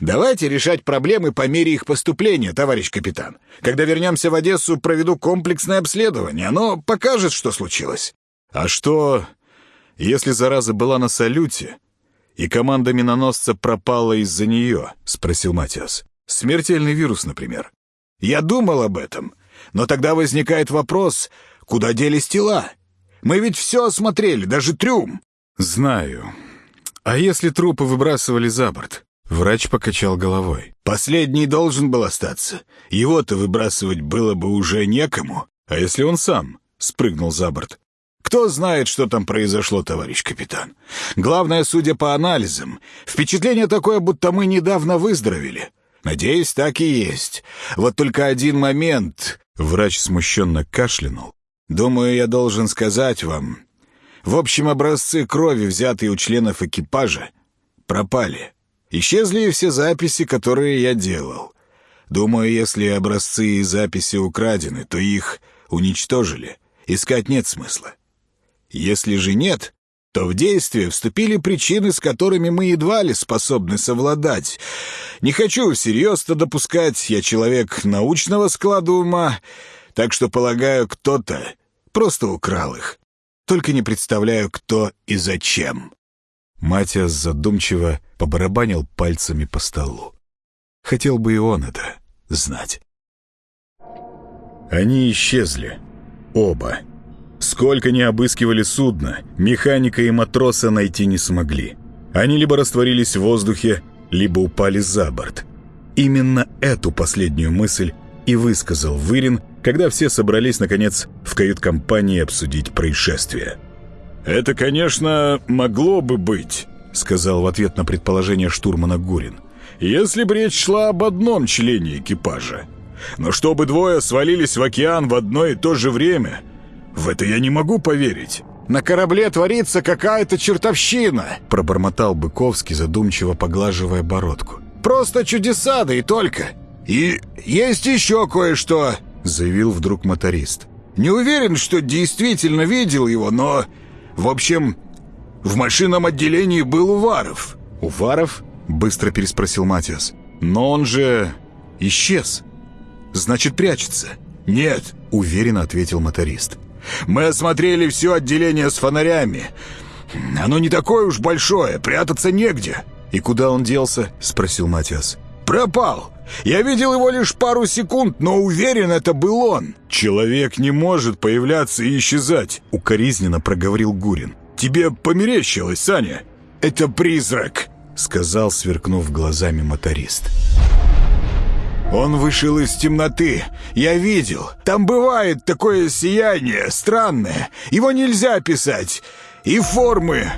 Давайте решать проблемы по мере их поступления, товарищ капитан. Когда вернемся в Одессу, проведу комплексное обследование. Оно покажет, что случилось. А что, если зараза была на салюте, и команда миноносца пропала из-за нее? Спросил Матиас. Смертельный вирус, например. Я думал об этом. Но тогда возникает вопрос, куда делись тела? Мы ведь все осмотрели, даже трюм. Знаю. А если трупы выбрасывали за борт? Врач покачал головой. «Последний должен был остаться. Его-то выбрасывать было бы уже некому. А если он сам спрыгнул за борт?» «Кто знает, что там произошло, товарищ капитан. Главное, судя по анализам, впечатление такое, будто мы недавно выздоровели. Надеюсь, так и есть. Вот только один момент...» Врач смущенно кашлянул. «Думаю, я должен сказать вам. В общем, образцы крови, взятые у членов экипажа, пропали». Исчезли все записи, которые я делал. Думаю, если образцы и записи украдены, то их уничтожили. Искать нет смысла. Если же нет, то в действие вступили причины, с которыми мы едва ли способны совладать. Не хочу всерьез-то допускать, я человек научного склада ума, так что, полагаю, кто-то просто украл их. Только не представляю, кто и зачем. Матиас задумчиво побарабанил пальцами по столу. Хотел бы и он это знать. Они исчезли. Оба. Сколько ни обыскивали судно, механика и матроса найти не смогли. Они либо растворились в воздухе, либо упали за борт. Именно эту последнюю мысль и высказал Вырин, когда все собрались, наконец, в кают-компании обсудить происшествие. «Это, конечно, могло бы быть», — сказал в ответ на предположение штурмана Гурин. «Если бы речь шла об одном члене экипажа. Но чтобы двое свалились в океан в одно и то же время, в это я не могу поверить». «На корабле творится какая-то чертовщина», — пробормотал Быковский, задумчиво поглаживая бородку. «Просто чудеса, да и только. И есть еще кое-что», — заявил вдруг моторист. «Не уверен, что действительно видел его, но в общем, в машинном отделении был Уваров». «Уваров?» — быстро переспросил Матиас. «Но он же исчез. Значит, прячется». «Нет», — уверенно ответил моторист. «Мы осмотрели все отделение с фонарями. Оно не такое уж большое, прятаться негде». «И куда он делся?» — спросил Матиас. «Пропал. Я видел его лишь пару секунд, но уверен, это был он». «Человек не может появляться и исчезать», — укоризненно проговорил Гурин. «Тебе померещилось, Саня?» «Это призрак», — сказал, сверкнув глазами моторист. «Он вышел из темноты. Я видел. Там бывает такое сияние, странное. Его нельзя описать. И формы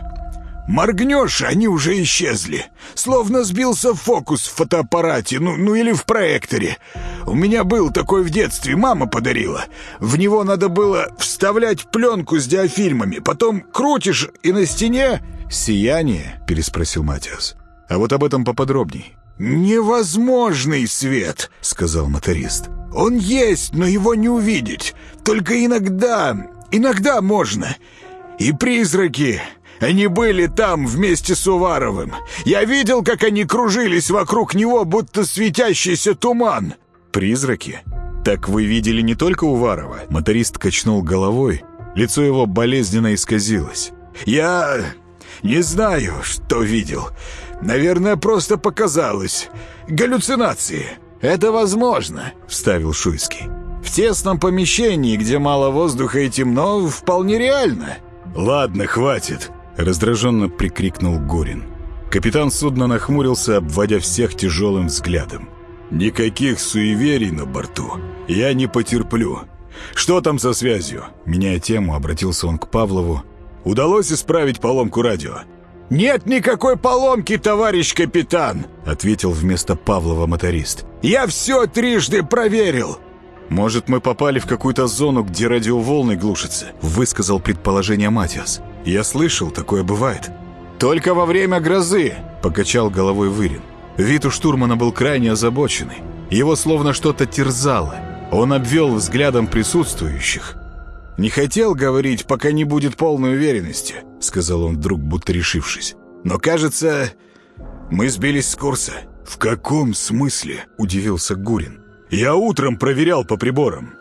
Моргнешь, они уже исчезли. Словно сбился фокус в фотоаппарате, ну, ну или в проекторе. У меня был такой в детстве, мама подарила. В него надо было вставлять пленку с диафильмами, потом крутишь, и на стене... «Сияние?» — переспросил Матиас. «А вот об этом поподробней». «Невозможный свет», — сказал моторист. «Он есть, но его не увидеть. Только иногда, иногда можно. И призраки, они были там вместе с Уваровым. Я видел, как они кружились вокруг него, будто светящийся туман. Призраки? Так вы видели не только Уварова? Моторист качнул головой. Лицо его болезненно исказилось. Я не знаю, что видел. Наверное, просто показалось. Галлюцинации. Это возможно, вставил Шуйский. В тесном помещении, где мало воздуха и темно, вполне реально. «Ладно, хватит!» — раздраженно прикрикнул Горин. Капитан судна нахмурился, обводя всех тяжелым взглядом. «Никаких суеверий на борту я не потерплю. Что там со связью?» Меняя тему, обратился он к Павлову. «Удалось исправить поломку радио?» «Нет никакой поломки, товарищ капитан!» Ответил вместо Павлова моторист. «Я все трижды проверил!» «Может, мы попали в какую-то зону, где радиоволны глушатся?» Высказал предположение Матиас. «Я слышал, такое бывает». «Только во время грозы!» Покачал головой Вырин. Вид у штурмана был крайне озабоченный. Его словно что-то терзало. Он обвел взглядом присутствующих. «Не хотел говорить, пока не будет полной уверенности», — сказал он вдруг, будто решившись. «Но, кажется, мы сбились с курса». «В каком смысле?» — удивился Гурин. «Я утром проверял по приборам».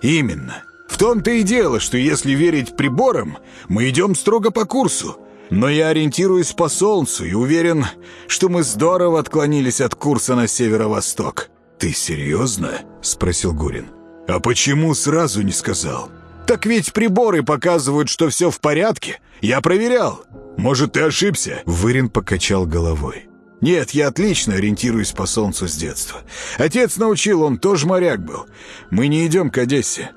«Именно. В том-то и дело, что если верить приборам, мы идем строго по курсу. Но я ориентируюсь по солнцу и уверен, что мы здорово отклонились от курса на северо-восток». «Ты серьезно?» — спросил Гурин. «А почему сразу не сказал?» «Так ведь приборы показывают, что все в порядке. Я проверял. Может, ты ошибся?» Вырин покачал головой. «Нет, я отлично ориентируюсь по солнцу с детства. Отец научил, он тоже моряк был. Мы не идем к Одессе.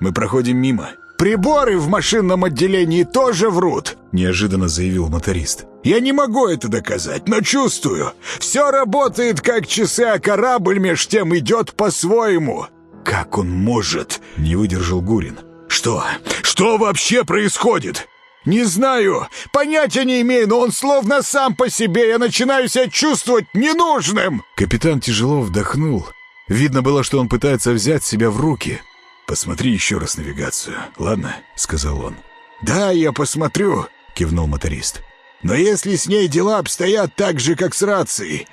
Мы проходим мимо. Приборы в машинном отделении тоже врут!» Неожиданно заявил моторист. «Я не могу это доказать, но чувствую. Все работает как часы, а корабль меж тем идет по-своему». «Как он может?» — не выдержал Гурин. «Что? Что вообще происходит?» «Не знаю, понятия не имею, но он словно сам по себе, я начинаю себя чувствовать ненужным!» Капитан тяжело вдохнул. Видно было, что он пытается взять себя в руки. «Посмотри еще раз навигацию, ладно?» — сказал он. «Да, я посмотрю», — кивнул моторист. «Но если с ней дела обстоят так же, как с рацией,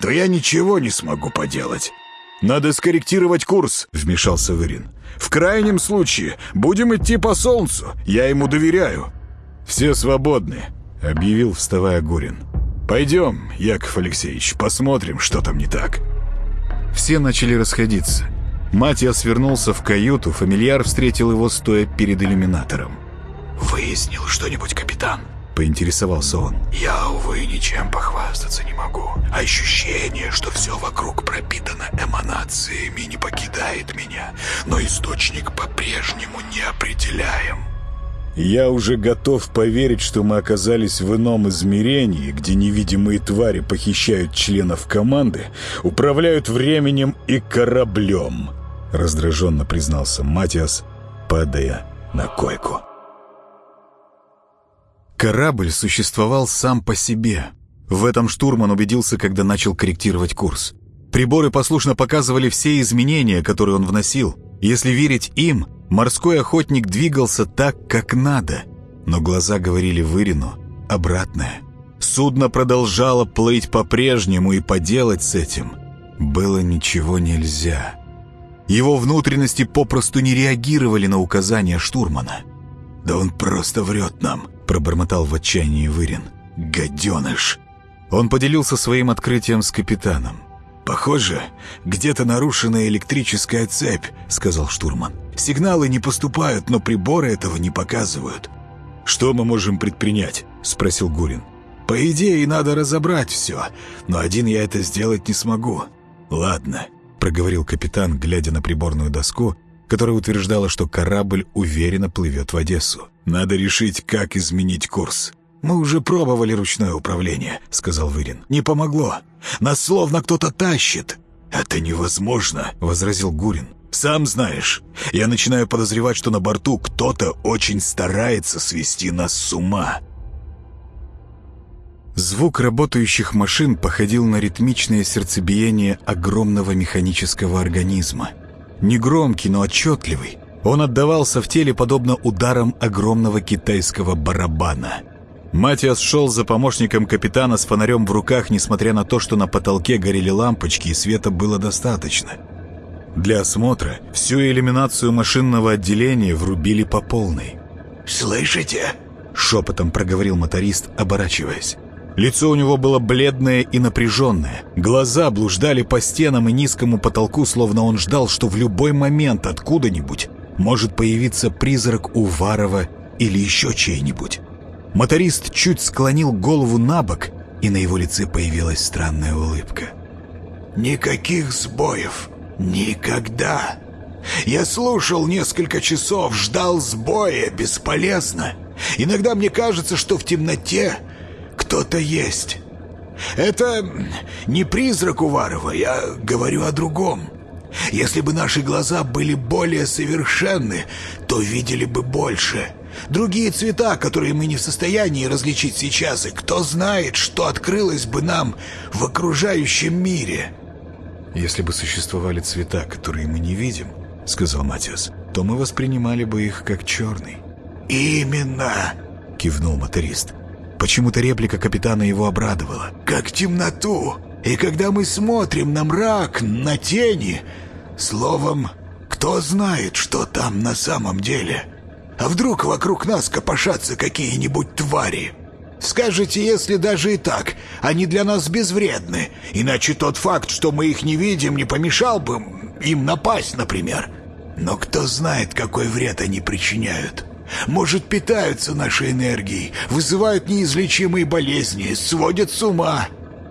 то я ничего не смогу поделать». «Надо скорректировать курс», — вмешался Вырин. «В крайнем случае будем идти по солнцу, я ему доверяю». «Все свободны», — объявил, вставая Гурин. «Пойдем, Яков Алексеевич, посмотрим, что там не так». Все начали расходиться. Матья свернулся в каюту, фамильяр встретил его, стоя перед иллюминатором. «Выяснил что-нибудь, капитан?» — поинтересовался он. «Я, увы, ничем похвастаться не могу. Ощущение, что все вокруг пропитано эманациями, не покидает меня, но источник по-прежнему не определяем». Я уже готов поверить, что мы оказались в ином измерении, где невидимые твари похищают членов команды, управляют временем и кораблем, раздраженно признался Матиас, падая на койку. Корабль существовал сам по себе. В этом штурман убедился, когда начал корректировать курс. Приборы послушно показывали все изменения, которые он вносил. Если верить им, Морской охотник двигался так, как надо, но глаза говорили Вырину обратное. Судно продолжало плыть по-прежнему, и поделать с этим было ничего нельзя. Его внутренности попросту не реагировали на указания штурмана. «Да он просто врет нам», — пробормотал в отчаянии Вырин. «Гаденыш!» Он поделился своим открытием с капитаном. «Похоже, где-то нарушена электрическая цепь», — сказал штурман. «Сигналы не поступают, но приборы этого не показывают». «Что мы можем предпринять?» — спросил Гурин. «По идее, надо разобрать все, но один я это сделать не смогу». «Ладно», — проговорил капитан, глядя на приборную доску, которая утверждала, что корабль уверенно плывет в Одессу. «Надо решить, как изменить курс». «Мы уже пробовали ручное управление», — сказал Вырин. «Не помогло. Нас словно кто-то тащит». «Это невозможно», — возразил Гурин. «Сам знаешь, я начинаю подозревать, что на борту кто-то очень старается свести нас с ума». Звук работающих машин походил на ритмичное сердцебиение огромного механического организма. Негромкий, но отчетливый. Он отдавался в теле подобно ударам огромного китайского барабана — Матиас шел за помощником капитана с фонарем в руках, несмотря на то, что на потолке горели лампочки и света было достаточно. Для осмотра всю иллюминацию машинного отделения врубили по полной. «Слышите?» — шепотом проговорил моторист, оборачиваясь. Лицо у него было бледное и напряженное. Глаза блуждали по стенам и низкому потолку, словно он ждал, что в любой момент откуда-нибудь может появиться призрак Уварова или еще чей-нибудь. Моторист чуть склонил голову на бок, и на его лице появилась странная улыбка. «Никаких сбоев. Никогда. Я слушал несколько часов, ждал сбоя, бесполезно. Иногда мне кажется, что в темноте кто-то есть. Это не призрак Уварова, я говорю о другом. Если бы наши глаза были более совершенны, то видели бы больше. Другие цвета, которые мы не в состоянии различить сейчас, и кто знает, что открылось бы нам в окружающем мире. «Если бы существовали цвета, которые мы не видим, — сказал Матиас, — то мы воспринимали бы их как черный». «Именно!» — кивнул моторист. Почему-то реплика капитана его обрадовала. «Как темноту! И когда мы смотрим на мрак, на тени, словом, кто знает, что там на самом деле? А вдруг вокруг нас копошатся какие-нибудь твари?» Скажете, если даже и так, они для нас безвредны, иначе тот факт, что мы их не видим, не помешал бы им напасть, например. Но кто знает, какой вред они причиняют. Может, питаются нашей энергией, вызывают неизлечимые болезни, сводят с ума.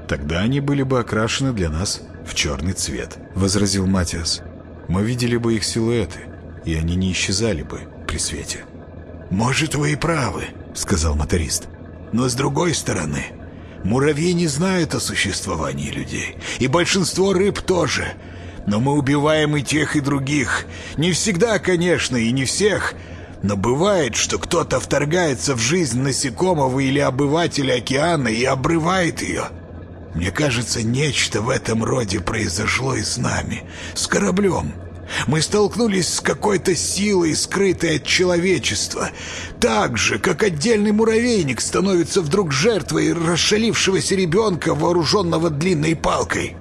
Тогда они были бы окрашены для нас в черный цвет, возразил Матиас. Мы видели бы их силуэты, и они не исчезали бы при свете. «Может, вы и правы», — сказал моторист. «Но с другой стороны, муравьи не знают о существовании людей, и большинство рыб тоже. Но мы убиваем и тех, и других. Не всегда, конечно, и не всех, но бывает, что кто-то вторгается в жизнь насекомого или обывателя океана и обрывает ее. Мне кажется, нечто в этом роде произошло и с нами, с кораблем. Мы столкнулись с какой-то силой, скрытой от человечества. Так же, как отдельный муравейник становится вдруг жертвой расшалившегося ребенка, вооруженного длинной палкой.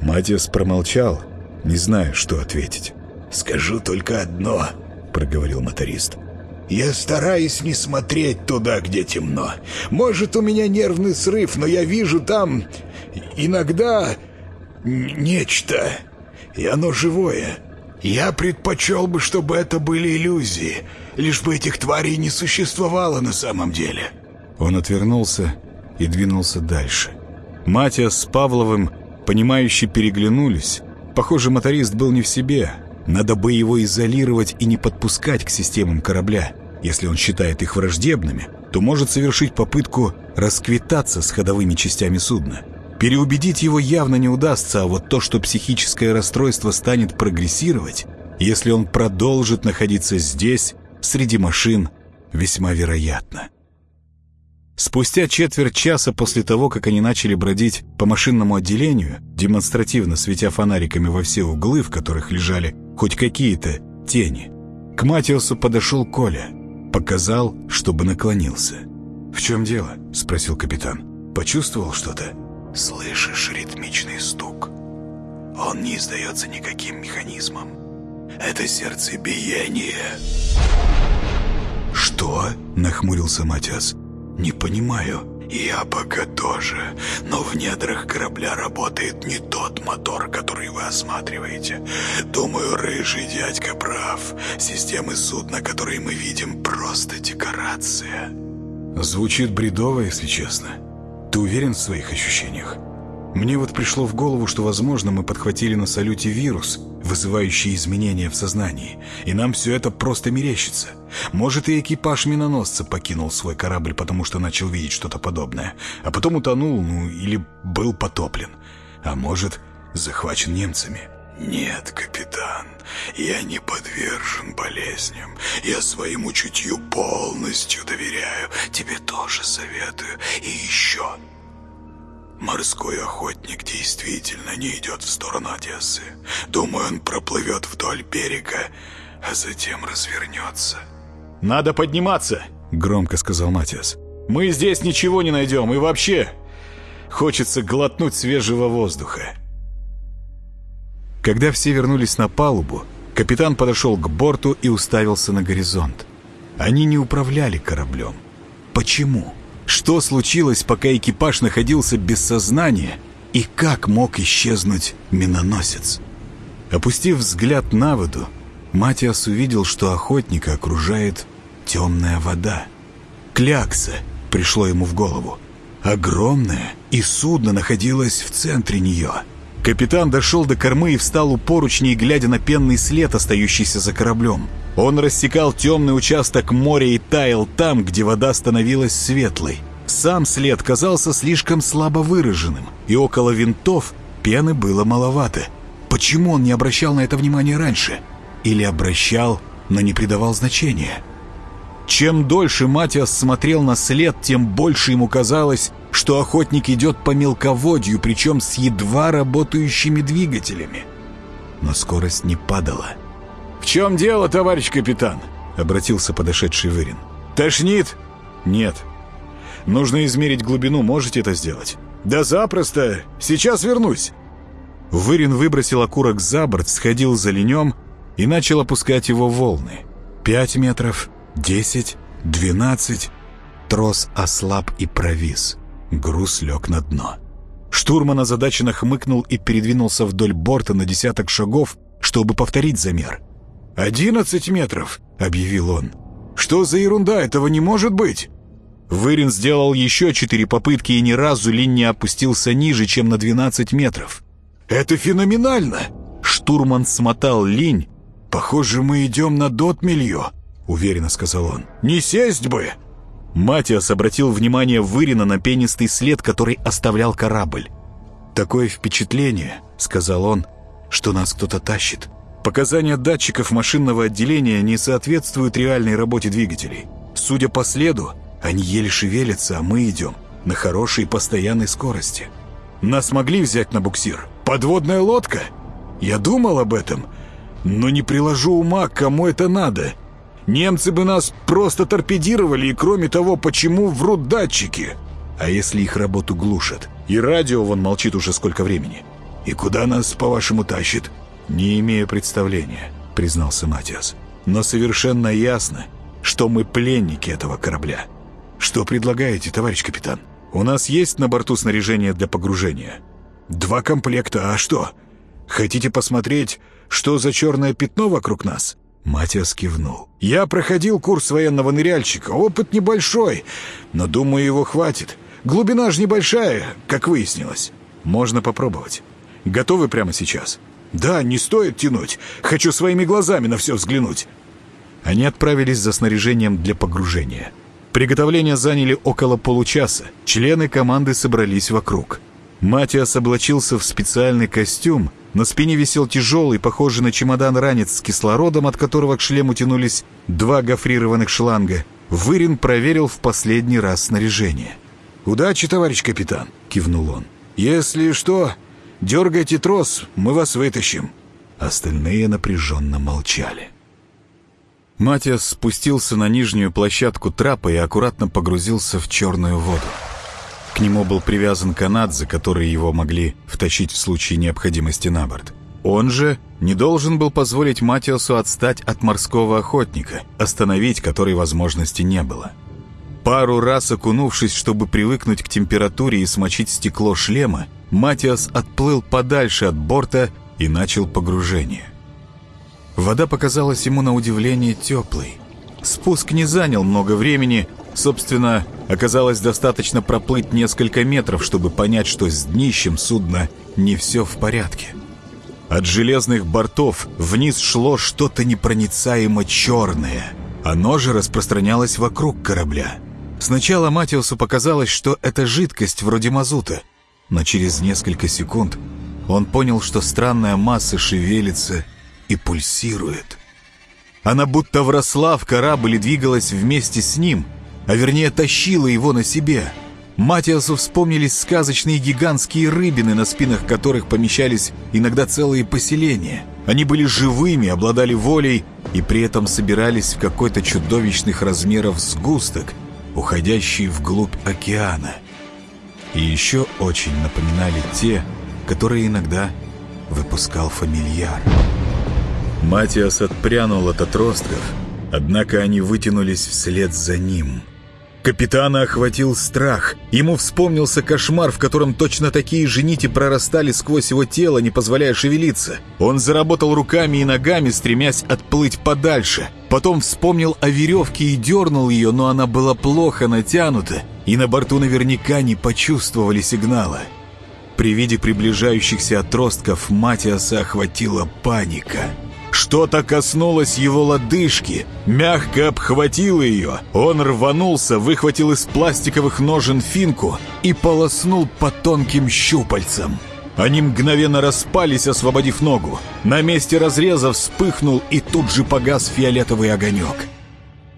Матиас промолчал, не зная, что ответить. «Скажу только одно», — проговорил моторист. Я стараюсь не смотреть туда, где темно. Может, у меня нервный срыв, но я вижу там иногда нечто, и оно живое. Я предпочел бы, чтобы это были иллюзии, лишь бы этих тварей не существовало на самом деле. Он отвернулся и двинулся дальше. Матиас с Павловым, понимающе переглянулись. Похоже, моторист был не в себе, надо бы его изолировать и не подпускать к системам корабля. Если он считает их враждебными, то может совершить попытку расквитаться с ходовыми частями судна. Переубедить его явно не удастся, а вот то, что психическое расстройство станет прогрессировать, если он продолжит находиться здесь, среди машин, весьма вероятно. Спустя четверть часа после того, как они начали бродить по машинному отделению, демонстративно светя фонариками во все углы, в которых лежали хоть какие-то тени, к Матиосу подошел Коля, показал, чтобы наклонился. «В чем дело?» — спросил капитан. «Почувствовал что-то?» «Слышишь ритмичный стук? Он не издается никаким механизмом. Это сердцебиение». «Что?» — нахмурился Матиас. «Не понимаю». «Я пока тоже, но в недрах корабля работает не тот мотор, который вы осматриваете. Думаю, рыжий дядька прав. Системы судна, которые мы видим, просто декорация». Звучит бредово, если честно. Ты уверен в своих ощущениях? Мне вот пришло в голову, что, возможно, мы подхватили на салюте вирус, вызывающий изменения в сознании, и нам все это просто мерещится. Может, и экипаж миноносца покинул свой корабль, потому что начал видеть что-то подобное, а потом утонул, ну, или был потоплен. А может, захвачен немцами. «Нет, капитан, я не подвержен болезням. Я своему чутью полностью доверяю. Тебе тоже советую. И еще...» Морской охотник действительно не идет в сторону Одессы. Думаю, он проплывет вдоль берега, а затем развернется. «Надо подниматься!» — громко сказал Матиас. «Мы здесь ничего не найдем, и вообще хочется глотнуть свежего воздуха». Когда все вернулись на палубу, капитан подошел к борту и уставился на горизонт. Они не управляли кораблем. Почему? Что случилось, пока экипаж находился без сознания, и как мог исчезнуть миноносец? Опустив взгляд на воду, Матиас увидел, что охотника окружает темная вода. Клякса пришло ему в голову. Огромная, и судно находилось в центре нее. Капитан дошел до кормы и встал у поручней, глядя на пенный след, остающийся за кораблем. Он рассекал темный участок моря и таял там, где вода становилась светлой. Сам след казался слишком слабо выраженным, и около винтов пены было маловато. Почему он не обращал на это внимания раньше? Или обращал, но не придавал значения? Чем дольше Матиас смотрел на след, тем больше ему казалось, что охотник идет по мелководью, причем с едва работающими двигателями. Но скорость не падала. «В чем дело, товарищ капитан?» — обратился подошедший Вырин. «Тошнит?» «Нет». «Нужно измерить глубину, можете это сделать?» «Да запросто! Сейчас вернусь!» Вырин выбросил окурок за борт, сходил за ленем и начал опускать его в волны. Пять метров, десять, двенадцать. Трос ослаб и провис. Груз лег на дно. Штурман озадаченно хмыкнул и передвинулся вдоль борта на десяток шагов, чтобы повторить замер. «Одиннадцать метров!» — объявил он. «Что за ерунда? Этого не может быть!» Вырин сделал еще четыре попытки, и ни разу линь не опустился ниже, чем на 12 метров. «Это феноменально!» Штурман смотал линь. «Похоже, мы идем на дотмелью», — уверенно сказал он. «Не сесть бы!» Матиас обратил внимание Вырина на пенистый след, который оставлял корабль. «Такое впечатление», — сказал он, — «что нас кто-то тащит. Показания датчиков машинного отделения не соответствуют реальной работе двигателей. Судя по следу, они еле шевелятся, а мы идем на хорошей постоянной скорости. Нас могли взять на буксир. Подводная лодка? Я думал об этом, но не приложу ума, кому это надо. Немцы бы нас просто торпедировали, и кроме того, почему врут датчики? А если их работу глушат? И радио вон молчит уже сколько времени. И куда нас, по-вашему, тащит? Не имею представления, признался Матиас. Но совершенно ясно, что мы пленники этого корабля. Что предлагаете, товарищ капитан? У нас есть на борту снаряжение для погружения? Два комплекта, а что? Хотите посмотреть, что за черное пятно вокруг нас? Матиас кивнул. «Я проходил курс военного ныряльщика. Опыт небольшой, но, думаю, его хватит. Глубина же небольшая, как выяснилось. Можно попробовать. Готовы прямо сейчас?» «Да, не стоит тянуть. Хочу своими глазами на все взглянуть». Они отправились за снаряжением для погружения. Приготовления заняли около получаса. Члены команды собрались вокруг. Матиас облачился в специальный костюм, на спине висел тяжелый, похожий на чемодан ранец с кислородом, от которого к шлему тянулись два гофрированных шланга. Вырин проверил в последний раз снаряжение. «Удачи, товарищ капитан!» — кивнул он. «Если что, дергайте трос, мы вас вытащим». Остальные напряженно молчали. Матиас спустился на нижнюю площадку трапа и аккуратно погрузился в черную воду. К нему был привязан канат, за который его могли втащить в случае необходимости на борт. Он же не должен был позволить Матиосу отстать от морского охотника, остановить которой возможности не было. Пару раз окунувшись, чтобы привыкнуть к температуре и смочить стекло шлема, Матиас отплыл подальше от борта и начал погружение. Вода показалась ему на удивление теплой. Спуск не занял много времени, Собственно, оказалось достаточно проплыть несколько метров, чтобы понять, что с днищем судна не все в порядке. От железных бортов вниз шло что-то непроницаемо черное. Оно же распространялось вокруг корабля. Сначала Матиусу показалось, что это жидкость вроде мазута, но через несколько секунд он понял, что странная масса шевелится и пульсирует. Она будто вросла в корабль и двигалась вместе с ним — а вернее тащила его на себе. Матиасу вспомнились сказочные гигантские рыбины, на спинах которых помещались иногда целые поселения. Они были живыми, обладали волей и при этом собирались в какой-то чудовищных размеров сгусток, уходящий вглубь океана. И еще очень напоминали те, которые иногда выпускал фамильяр. Матиас отпрянул от отростков, однако они вытянулись вслед за ним – Капитана охватил страх. Ему вспомнился кошмар, в котором точно такие же нити прорастали сквозь его тело, не позволяя шевелиться. Он заработал руками и ногами, стремясь отплыть подальше. Потом вспомнил о веревке и дернул ее, но она была плохо натянута, и на борту наверняка не почувствовали сигнала. При виде приближающихся отростков Матиаса охватила паника. Что-то коснулось его лодыжки, мягко обхватило ее. Он рванулся, выхватил из пластиковых ножен финку и полоснул по тонким щупальцам. Они мгновенно распались, освободив ногу. На месте разреза вспыхнул и тут же погас фиолетовый огонек.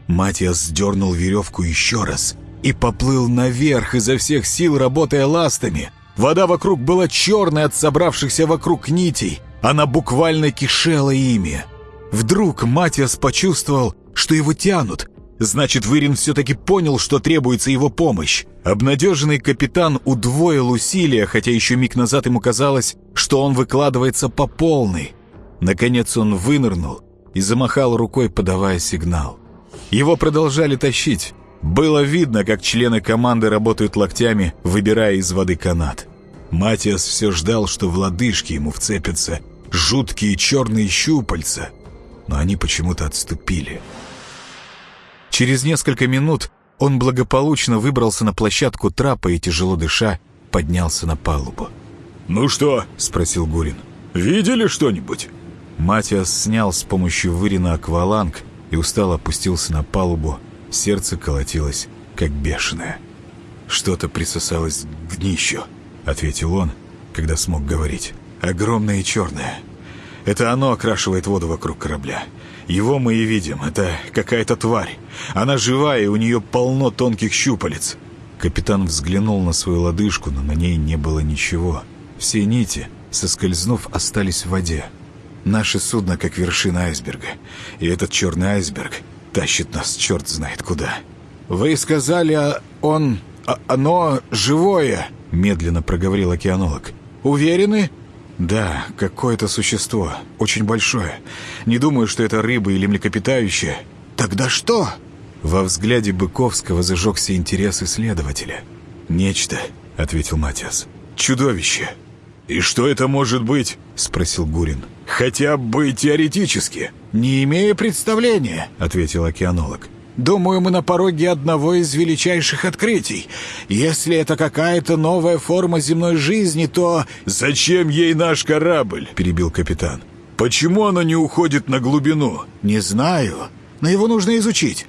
Матиас сдернул веревку еще раз и поплыл наверх, изо всех сил работая ластами. Вода вокруг была черной от собравшихся вокруг нитей. Она буквально кишела ими. Вдруг Матиас почувствовал, что его тянут. Значит, Вырин все-таки понял, что требуется его помощь. Обнадеженный капитан удвоил усилия, хотя еще миг назад ему казалось, что он выкладывается по полной. Наконец он вынырнул и замахал рукой, подавая сигнал. Его продолжали тащить. Было видно, как члены команды работают локтями, выбирая из воды канат. Матиас все ждал, что в лодыжки ему вцепятся жуткие черные щупальца, но они почему-то отступили. Через несколько минут он благополучно выбрался на площадку трапа и, тяжело дыша, поднялся на палубу. «Ну что?» — спросил Гурин. «Видели что-нибудь?» Матиас снял с помощью вырина акваланг и устало опустился на палубу. Сердце колотилось, как бешеное. Что-то присосалось к днищу ответил он, когда смог говорить. «Огромное и черное. Это оно окрашивает воду вокруг корабля. Его мы и видим. Это какая-то тварь. Она живая, и у нее полно тонких щупалец». Капитан взглянул на свою лодыжку, но на ней не было ничего. Все нити, соскользнув, остались в воде. Наше судно как вершина айсберга. И этот черный айсберг тащит нас черт знает куда. «Вы сказали, а он... А оно живое!» — медленно проговорил океанолог. «Уверены?» «Да, какое-то существо. Очень большое. Не думаю, что это рыба или млекопитающее». «Тогда что?» Во взгляде Быковского зажегся интерес исследователя. «Нечто», — ответил Матиас. «Чудовище». «И что это может быть?» — спросил Гурин. «Хотя бы теоретически». «Не имею представления», — ответил океанолог. Думаю, мы на пороге одного из величайших открытий. Если это какая-то новая форма земной жизни, то...» «Зачем ей наш корабль?» — перебил капитан. «Почему она не уходит на глубину?» «Не знаю, но его нужно изучить.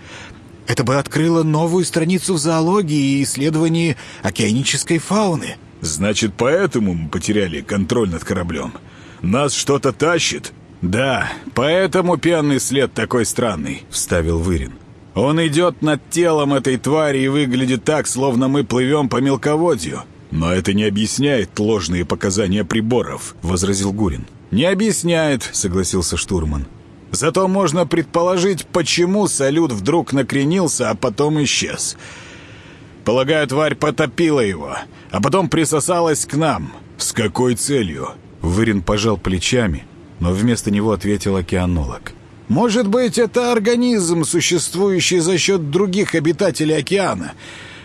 Это бы открыло новую страницу в зоологии и исследовании океанической фауны». «Значит, поэтому мы потеряли контроль над кораблем? Нас что-то тащит?» «Да, поэтому пенный след такой странный», — вставил Вырин. Он идет над телом этой твари и выглядит так, словно мы плывем по мелководью. «Но это не объясняет ложные показания приборов», — возразил Гурин. «Не объясняет», — согласился штурман. «Зато можно предположить, почему салют вдруг накренился, а потом исчез. Полагаю, тварь потопила его, а потом присосалась к нам». «С какой целью?» Вырин пожал плечами, но вместо него ответил океанолог. Может быть, это организм, существующий за счет других обитателей океана,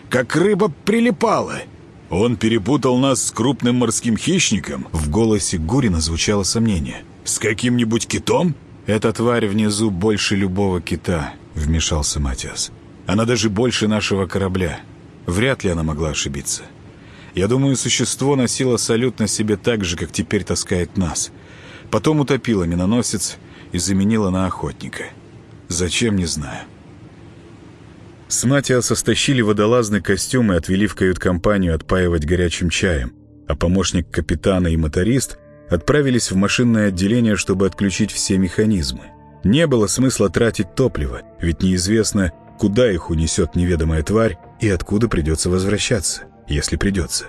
как рыба прилипала. Он перепутал нас с крупным морским хищником? В голосе Гурина звучало сомнение. С каким-нибудь китом? Эта тварь внизу больше любого кита, вмешался Матиас. Она даже больше нашего корабля. Вряд ли она могла ошибиться. Я думаю, существо носило салют на себе так же, как теперь таскает нас. Потом утопило миноносец и заменила на охотника. Зачем, не знаю. С Матиаса стащили водолазный костюм и отвели в кают-компанию отпаивать горячим чаем, а помощник капитана и моторист отправились в машинное отделение, чтобы отключить все механизмы. Не было смысла тратить топливо, ведь неизвестно, куда их унесет неведомая тварь и откуда придется возвращаться, если придется.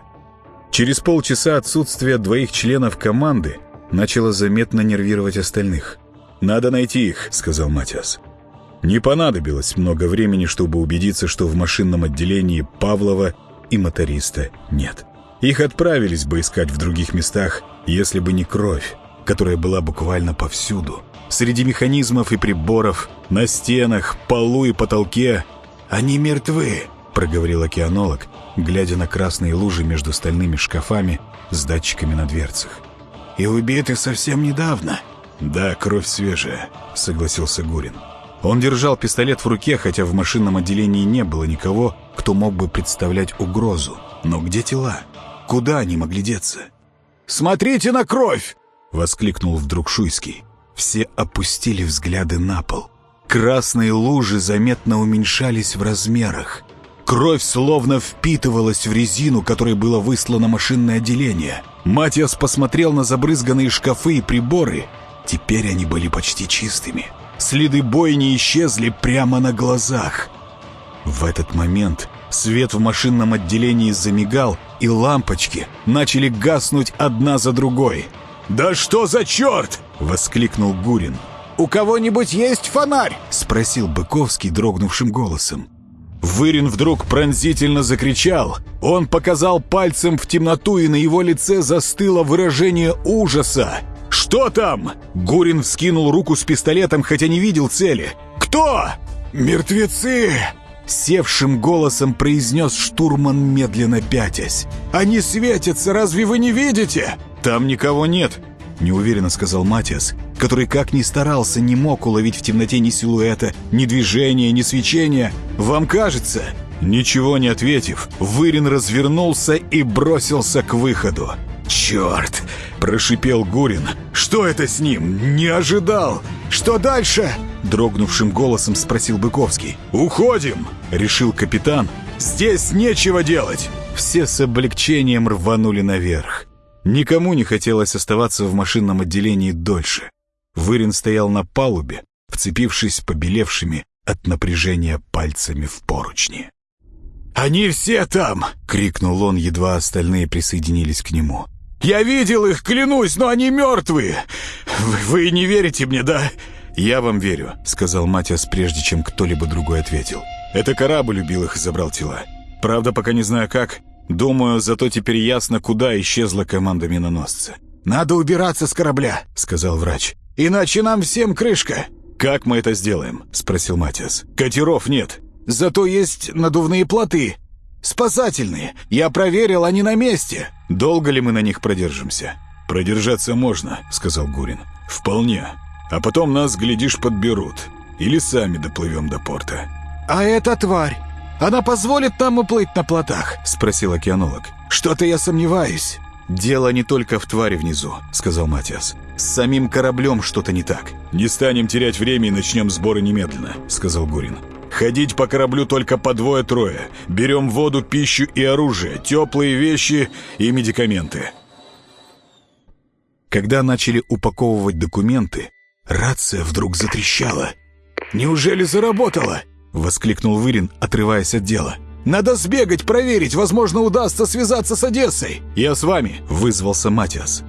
Через полчаса отсутствия двоих членов команды начало заметно нервировать остальных. «Надо найти их», — сказал Матиас. Не понадобилось много времени, чтобы убедиться, что в машинном отделении Павлова и моториста нет. Их отправились бы искать в других местах, если бы не кровь, которая была буквально повсюду. Среди механизмов и приборов, на стенах, полу и потолке. «Они мертвы», — проговорил океанолог, глядя на красные лужи между стальными шкафами с датчиками на дверцах. «И убиты совсем недавно». «Да, кровь свежая», — согласился Гурин. Он держал пистолет в руке, хотя в машинном отделении не было никого, кто мог бы представлять угрозу. Но где тела? Куда они могли деться? «Смотрите на кровь!» — воскликнул вдруг Шуйский. Все опустили взгляды на пол. Красные лужи заметно уменьшались в размерах. Кровь словно впитывалась в резину, которой было выслано машинное отделение. Матиас посмотрел на забрызганные шкафы и приборы. Теперь они были почти чистыми. Следы бойни исчезли прямо на глазах. В этот момент свет в машинном отделении замигал, и лампочки начали гаснуть одна за другой. «Да что за черт!» — воскликнул Гурин. «У кого-нибудь есть фонарь?» — спросил Быковский дрогнувшим голосом. Вырин вдруг пронзительно закричал. Он показал пальцем в темноту, и на его лице застыло выражение ужаса. «Что там?» Гурин вскинул руку с пистолетом, хотя не видел цели. «Кто?» «Мертвецы!» Севшим голосом произнес штурман, медленно пятясь. «Они светятся, разве вы не видите?» «Там никого нет», — неуверенно сказал Матиас, который, как ни старался, не мог уловить в темноте ни силуэта, ни движения, ни свечения. «Вам кажется?» Ничего не ответив, Вырин развернулся и бросился к выходу. «Черт!» – прошипел Гурин. «Что это с ним? Не ожидал!» «Что дальше?» – дрогнувшим голосом спросил Быковский. «Уходим!» – решил капитан. «Здесь нечего делать!» Все с облегчением рванули наверх. Никому не хотелось оставаться в машинном отделении дольше. Вырин стоял на палубе, вцепившись побелевшими от напряжения пальцами в поручни. «Они все там!» — крикнул он, едва остальные присоединились к нему. «Я видел их, клянусь, но они мертвые! Вы, вы не верите мне, да?» «Я вам верю», — сказал Матиас, прежде чем кто-либо другой ответил. «Это корабль убил их и забрал тела. Правда, пока не знаю как. Думаю, зато теперь ясно, куда исчезла команда миноносца». «Надо убираться с корабля», — сказал врач. «Иначе нам всем крышка». «Как мы это сделаем?» — спросил Матиас. «Катеров нет». Зато есть надувные плоты. Спасательные. Я проверил, они на месте. Долго ли мы на них продержимся? Продержаться можно, сказал Гурин. Вполне. А потом нас, глядишь, подберут. Или сами доплывем до порта. А эта тварь, она позволит нам уплыть на плотах? Спросил океанолог. Что-то я сомневаюсь. «Дело не только в твари внизу», — сказал Матиас. «С самим кораблем что-то не так». «Не станем терять время и начнем сборы немедленно», — сказал Гурин. Ходить по кораблю только по двое-трое. Берем воду, пищу и оружие, теплые вещи и медикаменты. Когда начали упаковывать документы, рация вдруг затрещала. «Неужели заработала?» — воскликнул Вырин, отрываясь от дела. «Надо сбегать, проверить, возможно, удастся связаться с Одессой!» «Я с вами!» — вызвался Матиас.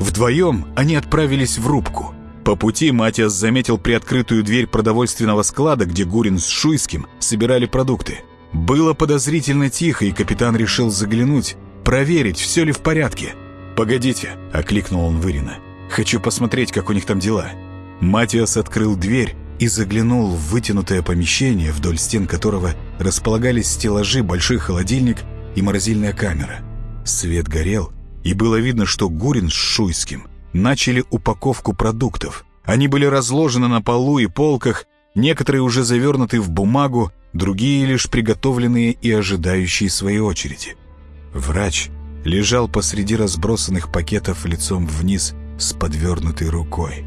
Вдвоем они отправились в рубку. По пути Матиас заметил приоткрытую дверь продовольственного склада, где Гурин с Шуйским собирали продукты. Было подозрительно тихо, и капитан решил заглянуть, проверить, все ли в порядке. «Погодите», — окликнул он Вырина. «Хочу посмотреть, как у них там дела». Матиас открыл дверь и заглянул в вытянутое помещение, вдоль стен которого располагались стеллажи, большой холодильник и морозильная камера. Свет горел, и было видно, что Гурин с Шуйским начали упаковку продуктов. Они были разложены на полу и полках, некоторые уже завернуты в бумагу, другие лишь приготовленные и ожидающие своей очереди. Врач лежал посреди разбросанных пакетов лицом вниз с подвернутой рукой.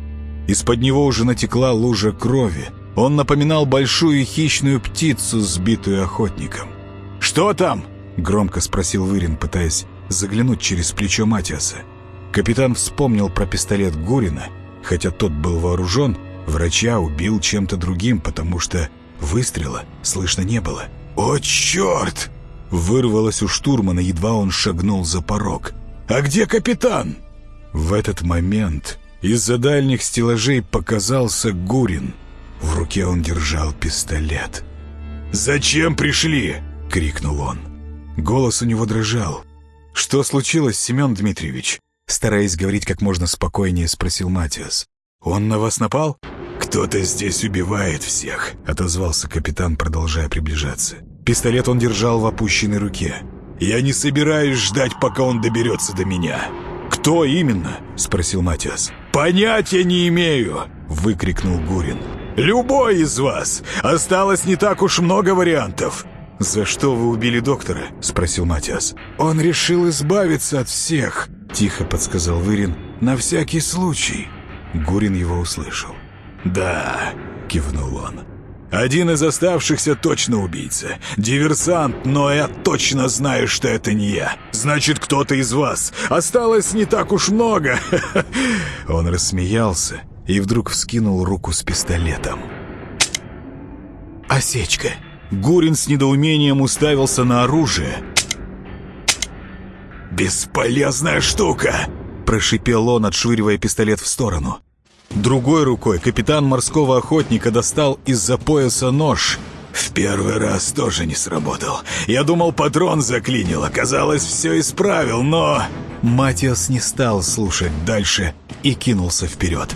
Из-под него уже натекла лужа крови. Он напоминал большую хищную птицу, сбитую охотником. «Что там?» — громко спросил Вырин, пытаясь заглянуть через плечо Матиаса. Капитан вспомнил про пистолет Гурина, хотя тот был вооружен, врача убил чем-то другим, потому что выстрела слышно не было. «О, черт!» Вырвалось у штурмана, едва он шагнул за порог. «А где капитан?» В этот момент из-за дальних стеллажей показался Гурин. В руке он держал пистолет. «Зачем пришли?» — крикнул он. Голос у него дрожал. «Что случилось, Семен Дмитриевич?» Стараясь говорить как можно спокойнее, спросил Матиас. «Он на вас напал?» «Кто-то здесь убивает всех», — отозвался капитан, продолжая приближаться. Пистолет он держал в опущенной руке. «Я не собираюсь ждать, пока он доберется до меня». «Кто именно?» — спросил Матиас. «Понятия не имею!» — выкрикнул Гурин. «Любой из вас! Осталось не так уж много вариантов!» «За что вы убили доктора?» — спросил Матиас. «Он решил избавиться от всех!» — тихо подсказал Вырин. «На всякий случай!» Гурин его услышал. «Да!» — кивнул он. «Один из оставшихся точно убийца. Диверсант, но я точно знаю, что это не я. Значит, кто-то из вас. Осталось не так уж много!» Он рассмеялся и вдруг вскинул руку с пистолетом. «Осечка!» Гурин с недоумением уставился на оружие. «Бесполезная штука!» – прошипел он, отшвыривая пистолет в сторону. Другой рукой капитан морского охотника достал из-за пояса нож. В первый раз тоже не сработал. Я думал, патрон заклинил. Оказалось, все исправил, но... Матиас не стал слушать дальше и кинулся вперед.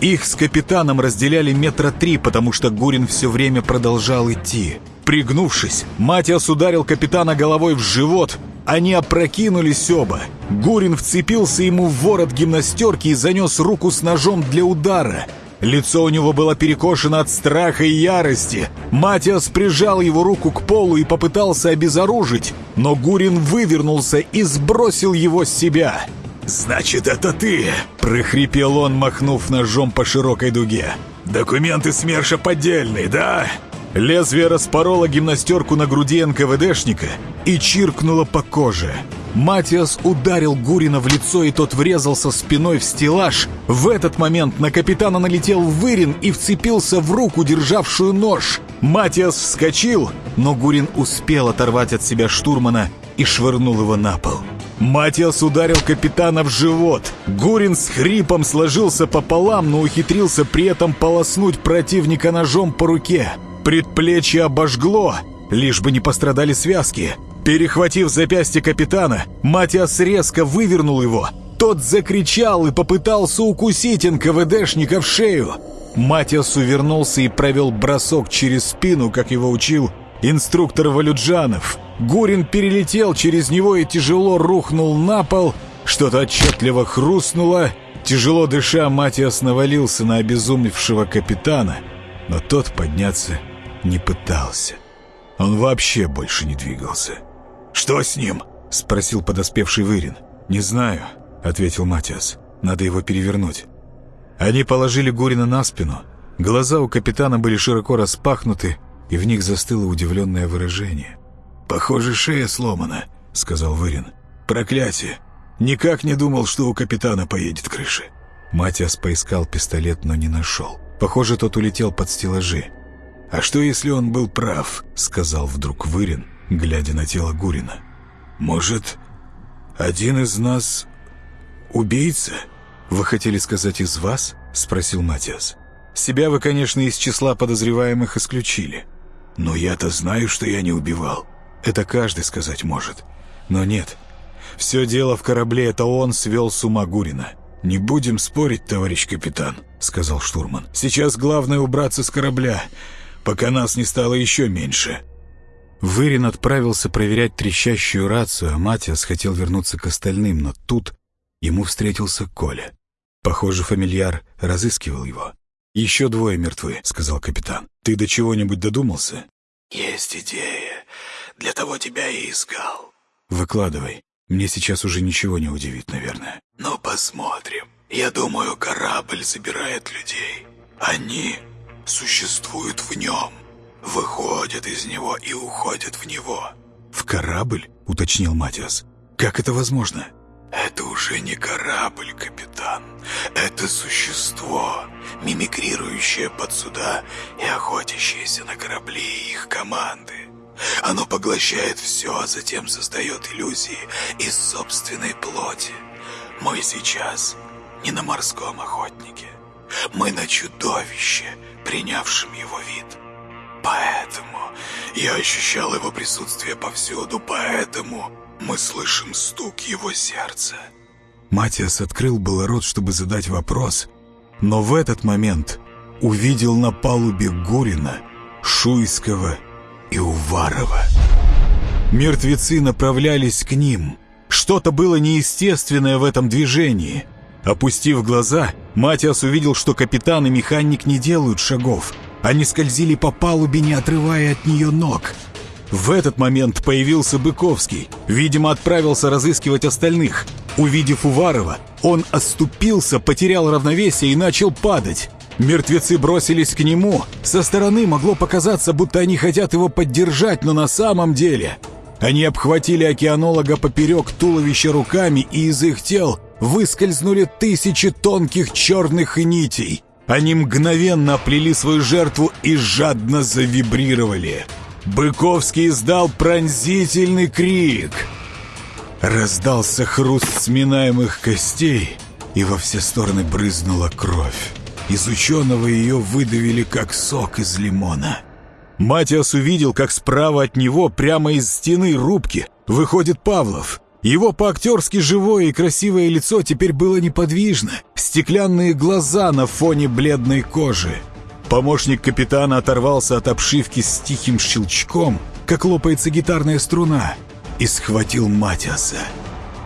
Их с капитаном разделяли метра три, потому что Гурин все время продолжал идти. Пригнувшись, Матиас ударил капитана головой в живот. Они опрокинулись оба. Гурин вцепился ему в ворот гимнастерки и занес руку с ножом для удара. Лицо у него было перекошено от страха и ярости. Матиас прижал его руку к полу и попытался обезоружить, но Гурин вывернулся и сбросил его с себя. «Значит, это ты!» — прохрипел он, махнув ножом по широкой дуге. «Документы СМЕРШа поддельные, да?» Лезвие распороло гимнастерку на груди НКВДшника и чиркнуло по коже. Матиас ударил Гурина в лицо, и тот врезался спиной в стеллаж. В этот момент на капитана налетел Вырин и вцепился в руку, державшую нож. Матиас вскочил, но Гурин успел оторвать от себя штурмана и швырнул его на пол. Матиас ударил капитана в живот. Гурин с хрипом сложился пополам, но ухитрился при этом полоснуть противника ножом по руке. Предплечье обожгло, лишь бы не пострадали связки. Перехватив запястье капитана, Матиас резко вывернул его. Тот закричал и попытался укусить НКВДшника в шею. Матиас увернулся и провел бросок через спину, как его учил инструктор Валюджанов. Гурин перелетел через него и тяжело рухнул на пол. Что-то отчетливо хрустнуло. Тяжело дыша, Матиас навалился на обезумевшего капитана, но тот подняться не пытался. Он вообще больше не двигался. «Что с ним?» — спросил подоспевший Вырин. «Не знаю», — ответил Матиас. «Надо его перевернуть». Они положили Гурина на спину. Глаза у капитана были широко распахнуты, и в них застыло удивленное выражение. «Похоже, шея сломана», — сказал Вырин. «Проклятие! Никак не думал, что у капитана поедет крыша». Матиас поискал пистолет, но не нашел. Похоже, тот улетел под стеллажи. «А что, если он был прав?» — сказал вдруг Вырин, глядя на тело Гурина. «Может, один из нас убийца?» «Вы хотели сказать из вас?» — спросил Матиас. «Себя вы, конечно, из числа подозреваемых исключили. Но я-то знаю, что я не убивал. Это каждый сказать может. Но нет. Все дело в корабле, это он свел с ума Гурина». «Не будем спорить, товарищ капитан», — сказал штурман. «Сейчас главное убраться с корабля пока нас не стало еще меньше». Вырин отправился проверять трещащую рацию, а Матиас хотел вернуться к остальным, но тут ему встретился Коля. Похоже, фамильяр разыскивал его. «Еще двое мертвы», — сказал капитан. «Ты до чего-нибудь додумался?» «Есть идея. Для того тебя и искал». «Выкладывай. Мне сейчас уже ничего не удивит, наверное». «Ну, посмотрим. Я думаю, корабль забирает людей. Они существуют в нем, выходят из него и уходят в него». «В корабль?» — уточнил Матиас. «Как это возможно?» «Это уже не корабль, капитан. Это существо, мимикрирующее под суда и охотящееся на корабли и их команды. Оно поглощает все, а затем создает иллюзии из собственной плоти. Мы сейчас не на морском охотнике. Мы на чудовище, принявшем его вид. Поэтому я ощущал его присутствие повсюду, поэтому мы слышим стук его сердца. Матиас открыл было рот, чтобы задать вопрос, но в этот момент увидел на палубе Гурина, Шуйского и Уварова. Мертвецы направлялись к ним. Что-то было неестественное в этом движении. Опустив глаза, Матиас увидел, что капитан и механик не делают шагов. Они скользили по палубе, не отрывая от нее ног. В этот момент появился Быковский. Видимо, отправился разыскивать остальных. Увидев Уварова, он оступился, потерял равновесие и начал падать. Мертвецы бросились к нему. Со стороны могло показаться, будто они хотят его поддержать, но на самом деле... Они обхватили океанолога поперек туловища руками, и из их тел выскользнули тысячи тонких черных нитей. Они мгновенно оплели свою жертву и жадно завибрировали. Быковский издал пронзительный крик. Раздался хруст сминаемых костей, и во все стороны брызнула кровь. Из ученого ее выдавили, как сок из лимона. Матиас увидел, как справа от него, прямо из стены рубки, выходит Павлов. Его по-актерски живое и красивое лицо теперь было неподвижно. Стеклянные глаза на фоне бледной кожи. Помощник капитана оторвался от обшивки с тихим щелчком, как лопается гитарная струна, и схватил Матиаса.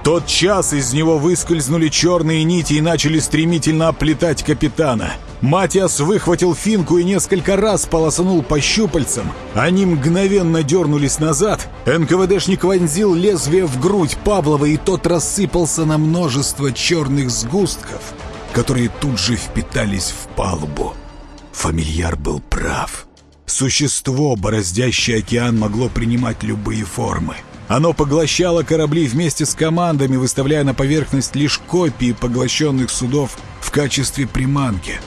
Тот час из него выскользнули черные нити и начали стремительно оплетать капитана. Матиас выхватил финку и несколько раз полосанул по щупальцам. Они мгновенно дернулись назад. НКВДшник вонзил лезвие в грудь Павлова, и тот рассыпался на множество черных сгустков, которые тут же впитались в палубу. Фамильяр был прав. Существо, бороздящее океан, могло принимать любые формы. Оно поглощало корабли вместе с командами, выставляя на поверхность лишь копии поглощенных судов в качестве приманки.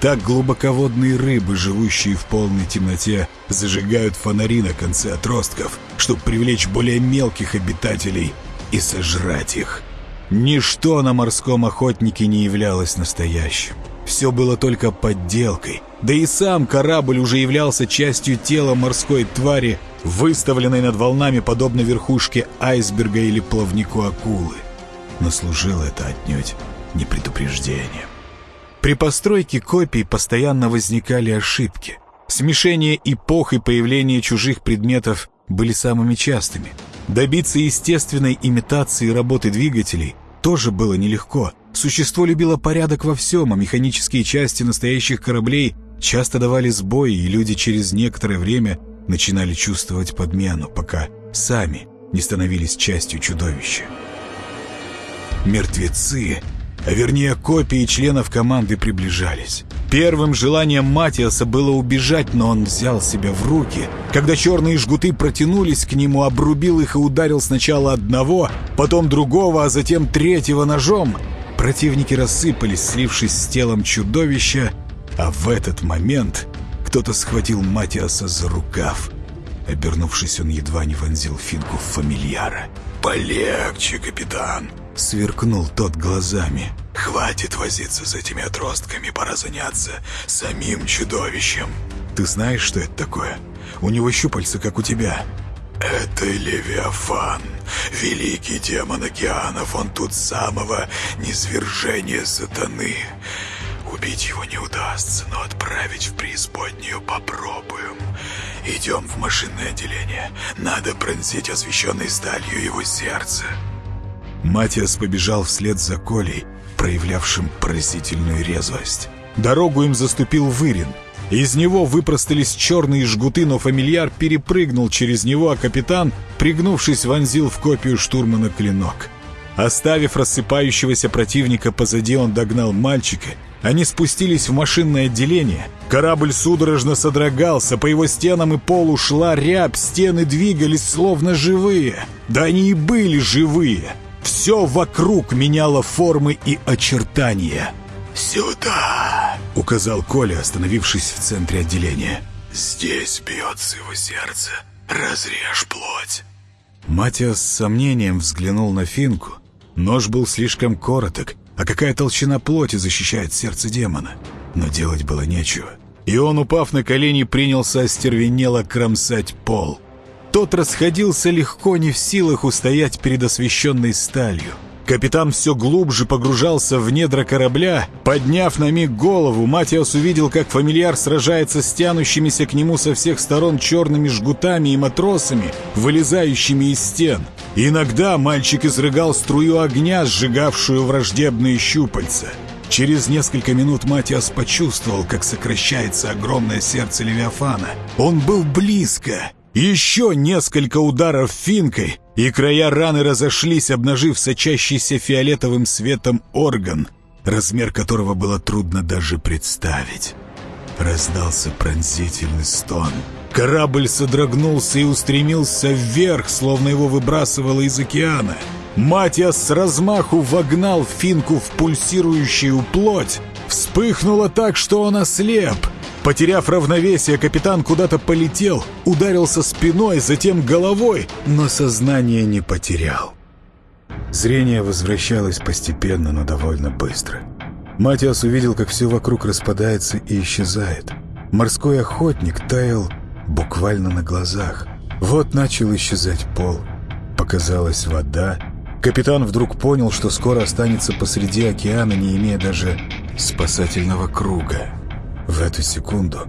Так глубоководные рыбы, живущие в полной темноте, зажигают фонари на конце отростков, чтобы привлечь более мелких обитателей и сожрать их. Ничто на морском охотнике не являлось настоящим. Все было только подделкой. Да и сам корабль уже являлся частью тела морской твари, выставленной над волнами подобно верхушке айсберга или плавнику акулы. Но служило это отнюдь не предупреждением. При постройке копий постоянно возникали ошибки. Смешение эпох и появление чужих предметов были самыми частыми. Добиться естественной имитации работы двигателей тоже было нелегко. Существо любило порядок во всем, а механические части настоящих кораблей часто давали сбои, и люди через некоторое время начинали чувствовать подмену, пока сами не становились частью чудовища. Мертвецы, а вернее копии членов команды приближались. Первым желанием Матиаса было убежать, но он взял себя в руки. Когда черные жгуты протянулись к нему, обрубил их и ударил сначала одного, потом другого, а затем третьего ножом. Противники рассыпались, слившись с телом чудовища, а в этот момент кто-то схватил Матиаса за рукав. Обернувшись, он едва не вонзил финку в фамильяра. «Полегче, капитан!» — сверкнул тот глазами. «Хватит возиться с этими отростками, пора заняться самим чудовищем!» «Ты знаешь, что это такое? У него щупальца, как у тебя!» «Это Левиафан, великий демон океанов, он тут самого низвержения сатаны!» Убить его не удастся, но отправить в преисподнюю попробуем. Идем в машинное отделение. Надо пронзить освещенной сталью его сердце. Матиас побежал вслед за Колей, проявлявшим поразительную резвость. Дорогу им заступил Вырин. Из него выпростались черные жгуты, но фамильяр перепрыгнул через него, а капитан, пригнувшись, вонзил в копию штурмана клинок. Оставив рассыпающегося противника позади, он догнал мальчика они спустились в машинное отделение. Корабль судорожно содрогался, по его стенам и полу шла рябь, стены двигались словно живые. Да они и были живые. Все вокруг меняло формы и очертания. «Сюда!» — указал Коля, остановившись в центре отделения. «Здесь бьется его сердце. Разрежь плоть!» Матиас с сомнением взглянул на Финку. Нож был слишком короток, а какая толщина плоти защищает сердце демона? Но делать было нечего. И он, упав на колени, принялся остервенело кромсать пол. Тот расходился легко, не в силах устоять перед освещенной сталью. Капитан все глубже погружался в недра корабля. Подняв на миг голову, Матиас увидел, как фамильяр сражается с тянущимися к нему со всех сторон черными жгутами и матросами, вылезающими из стен. Иногда мальчик изрыгал струю огня, сжигавшую враждебные щупальца. Через несколько минут Матиас почувствовал, как сокращается огромное сердце Левиафана. Он был близко. Еще несколько ударов финкой, и края раны разошлись, обнажив сочащийся фиолетовым светом орган, размер которого было трудно даже представить. Раздался пронзительный стон. Корабль содрогнулся и устремился вверх, словно его выбрасывало из океана. Матиас с размаху вогнал финку в пульсирующую плоть. Вспыхнуло так, что он ослеп. Потеряв равновесие, капитан куда-то полетел, ударился спиной, затем головой, но сознание не потерял. Зрение возвращалось постепенно, но довольно быстро. Матиас увидел, как все вокруг распадается и исчезает. Морской охотник таял буквально на глазах. Вот начал исчезать пол. Показалась вода, Капитан вдруг понял, что скоро останется посреди океана, не имея даже спасательного круга. В эту секунду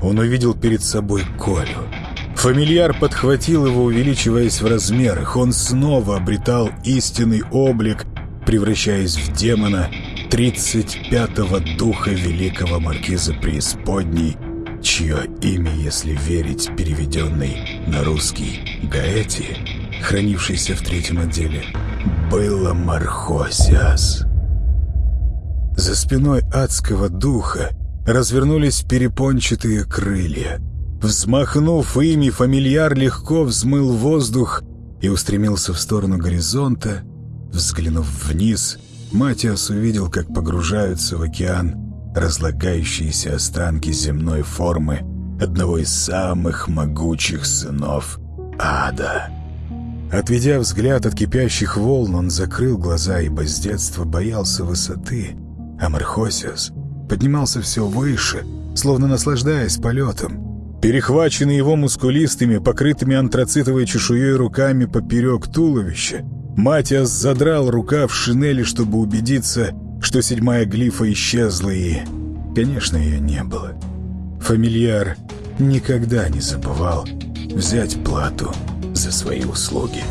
он увидел перед собой Колю. Фамильяр подхватил его, увеличиваясь в размерах. Он снова обретал истинный облик, превращаясь в демона 35-го духа великого маркиза преисподней, чье имя, если верить переведенный на русский Гаэти, хранившийся в третьем отделе, было Мархосиас. За спиной адского духа развернулись перепончатые крылья. Взмахнув ими, фамильяр легко взмыл воздух и устремился в сторону горизонта. Взглянув вниз, Матиас увидел, как погружаются в океан разлагающиеся останки земной формы одного из самых могучих сынов ада. Отведя взгляд от кипящих волн, он закрыл глаза, ибо с детства боялся высоты. А Мархосиус поднимался все выше, словно наслаждаясь полетом. Перехваченный его мускулистыми, покрытыми антрацитовой чешуей руками поперек туловища, Матиас задрал рукав шинели, чтобы убедиться, что седьмая глифа исчезла и... Конечно, ее не было. Фамильяр никогда не забывал взять плату за свои услуги.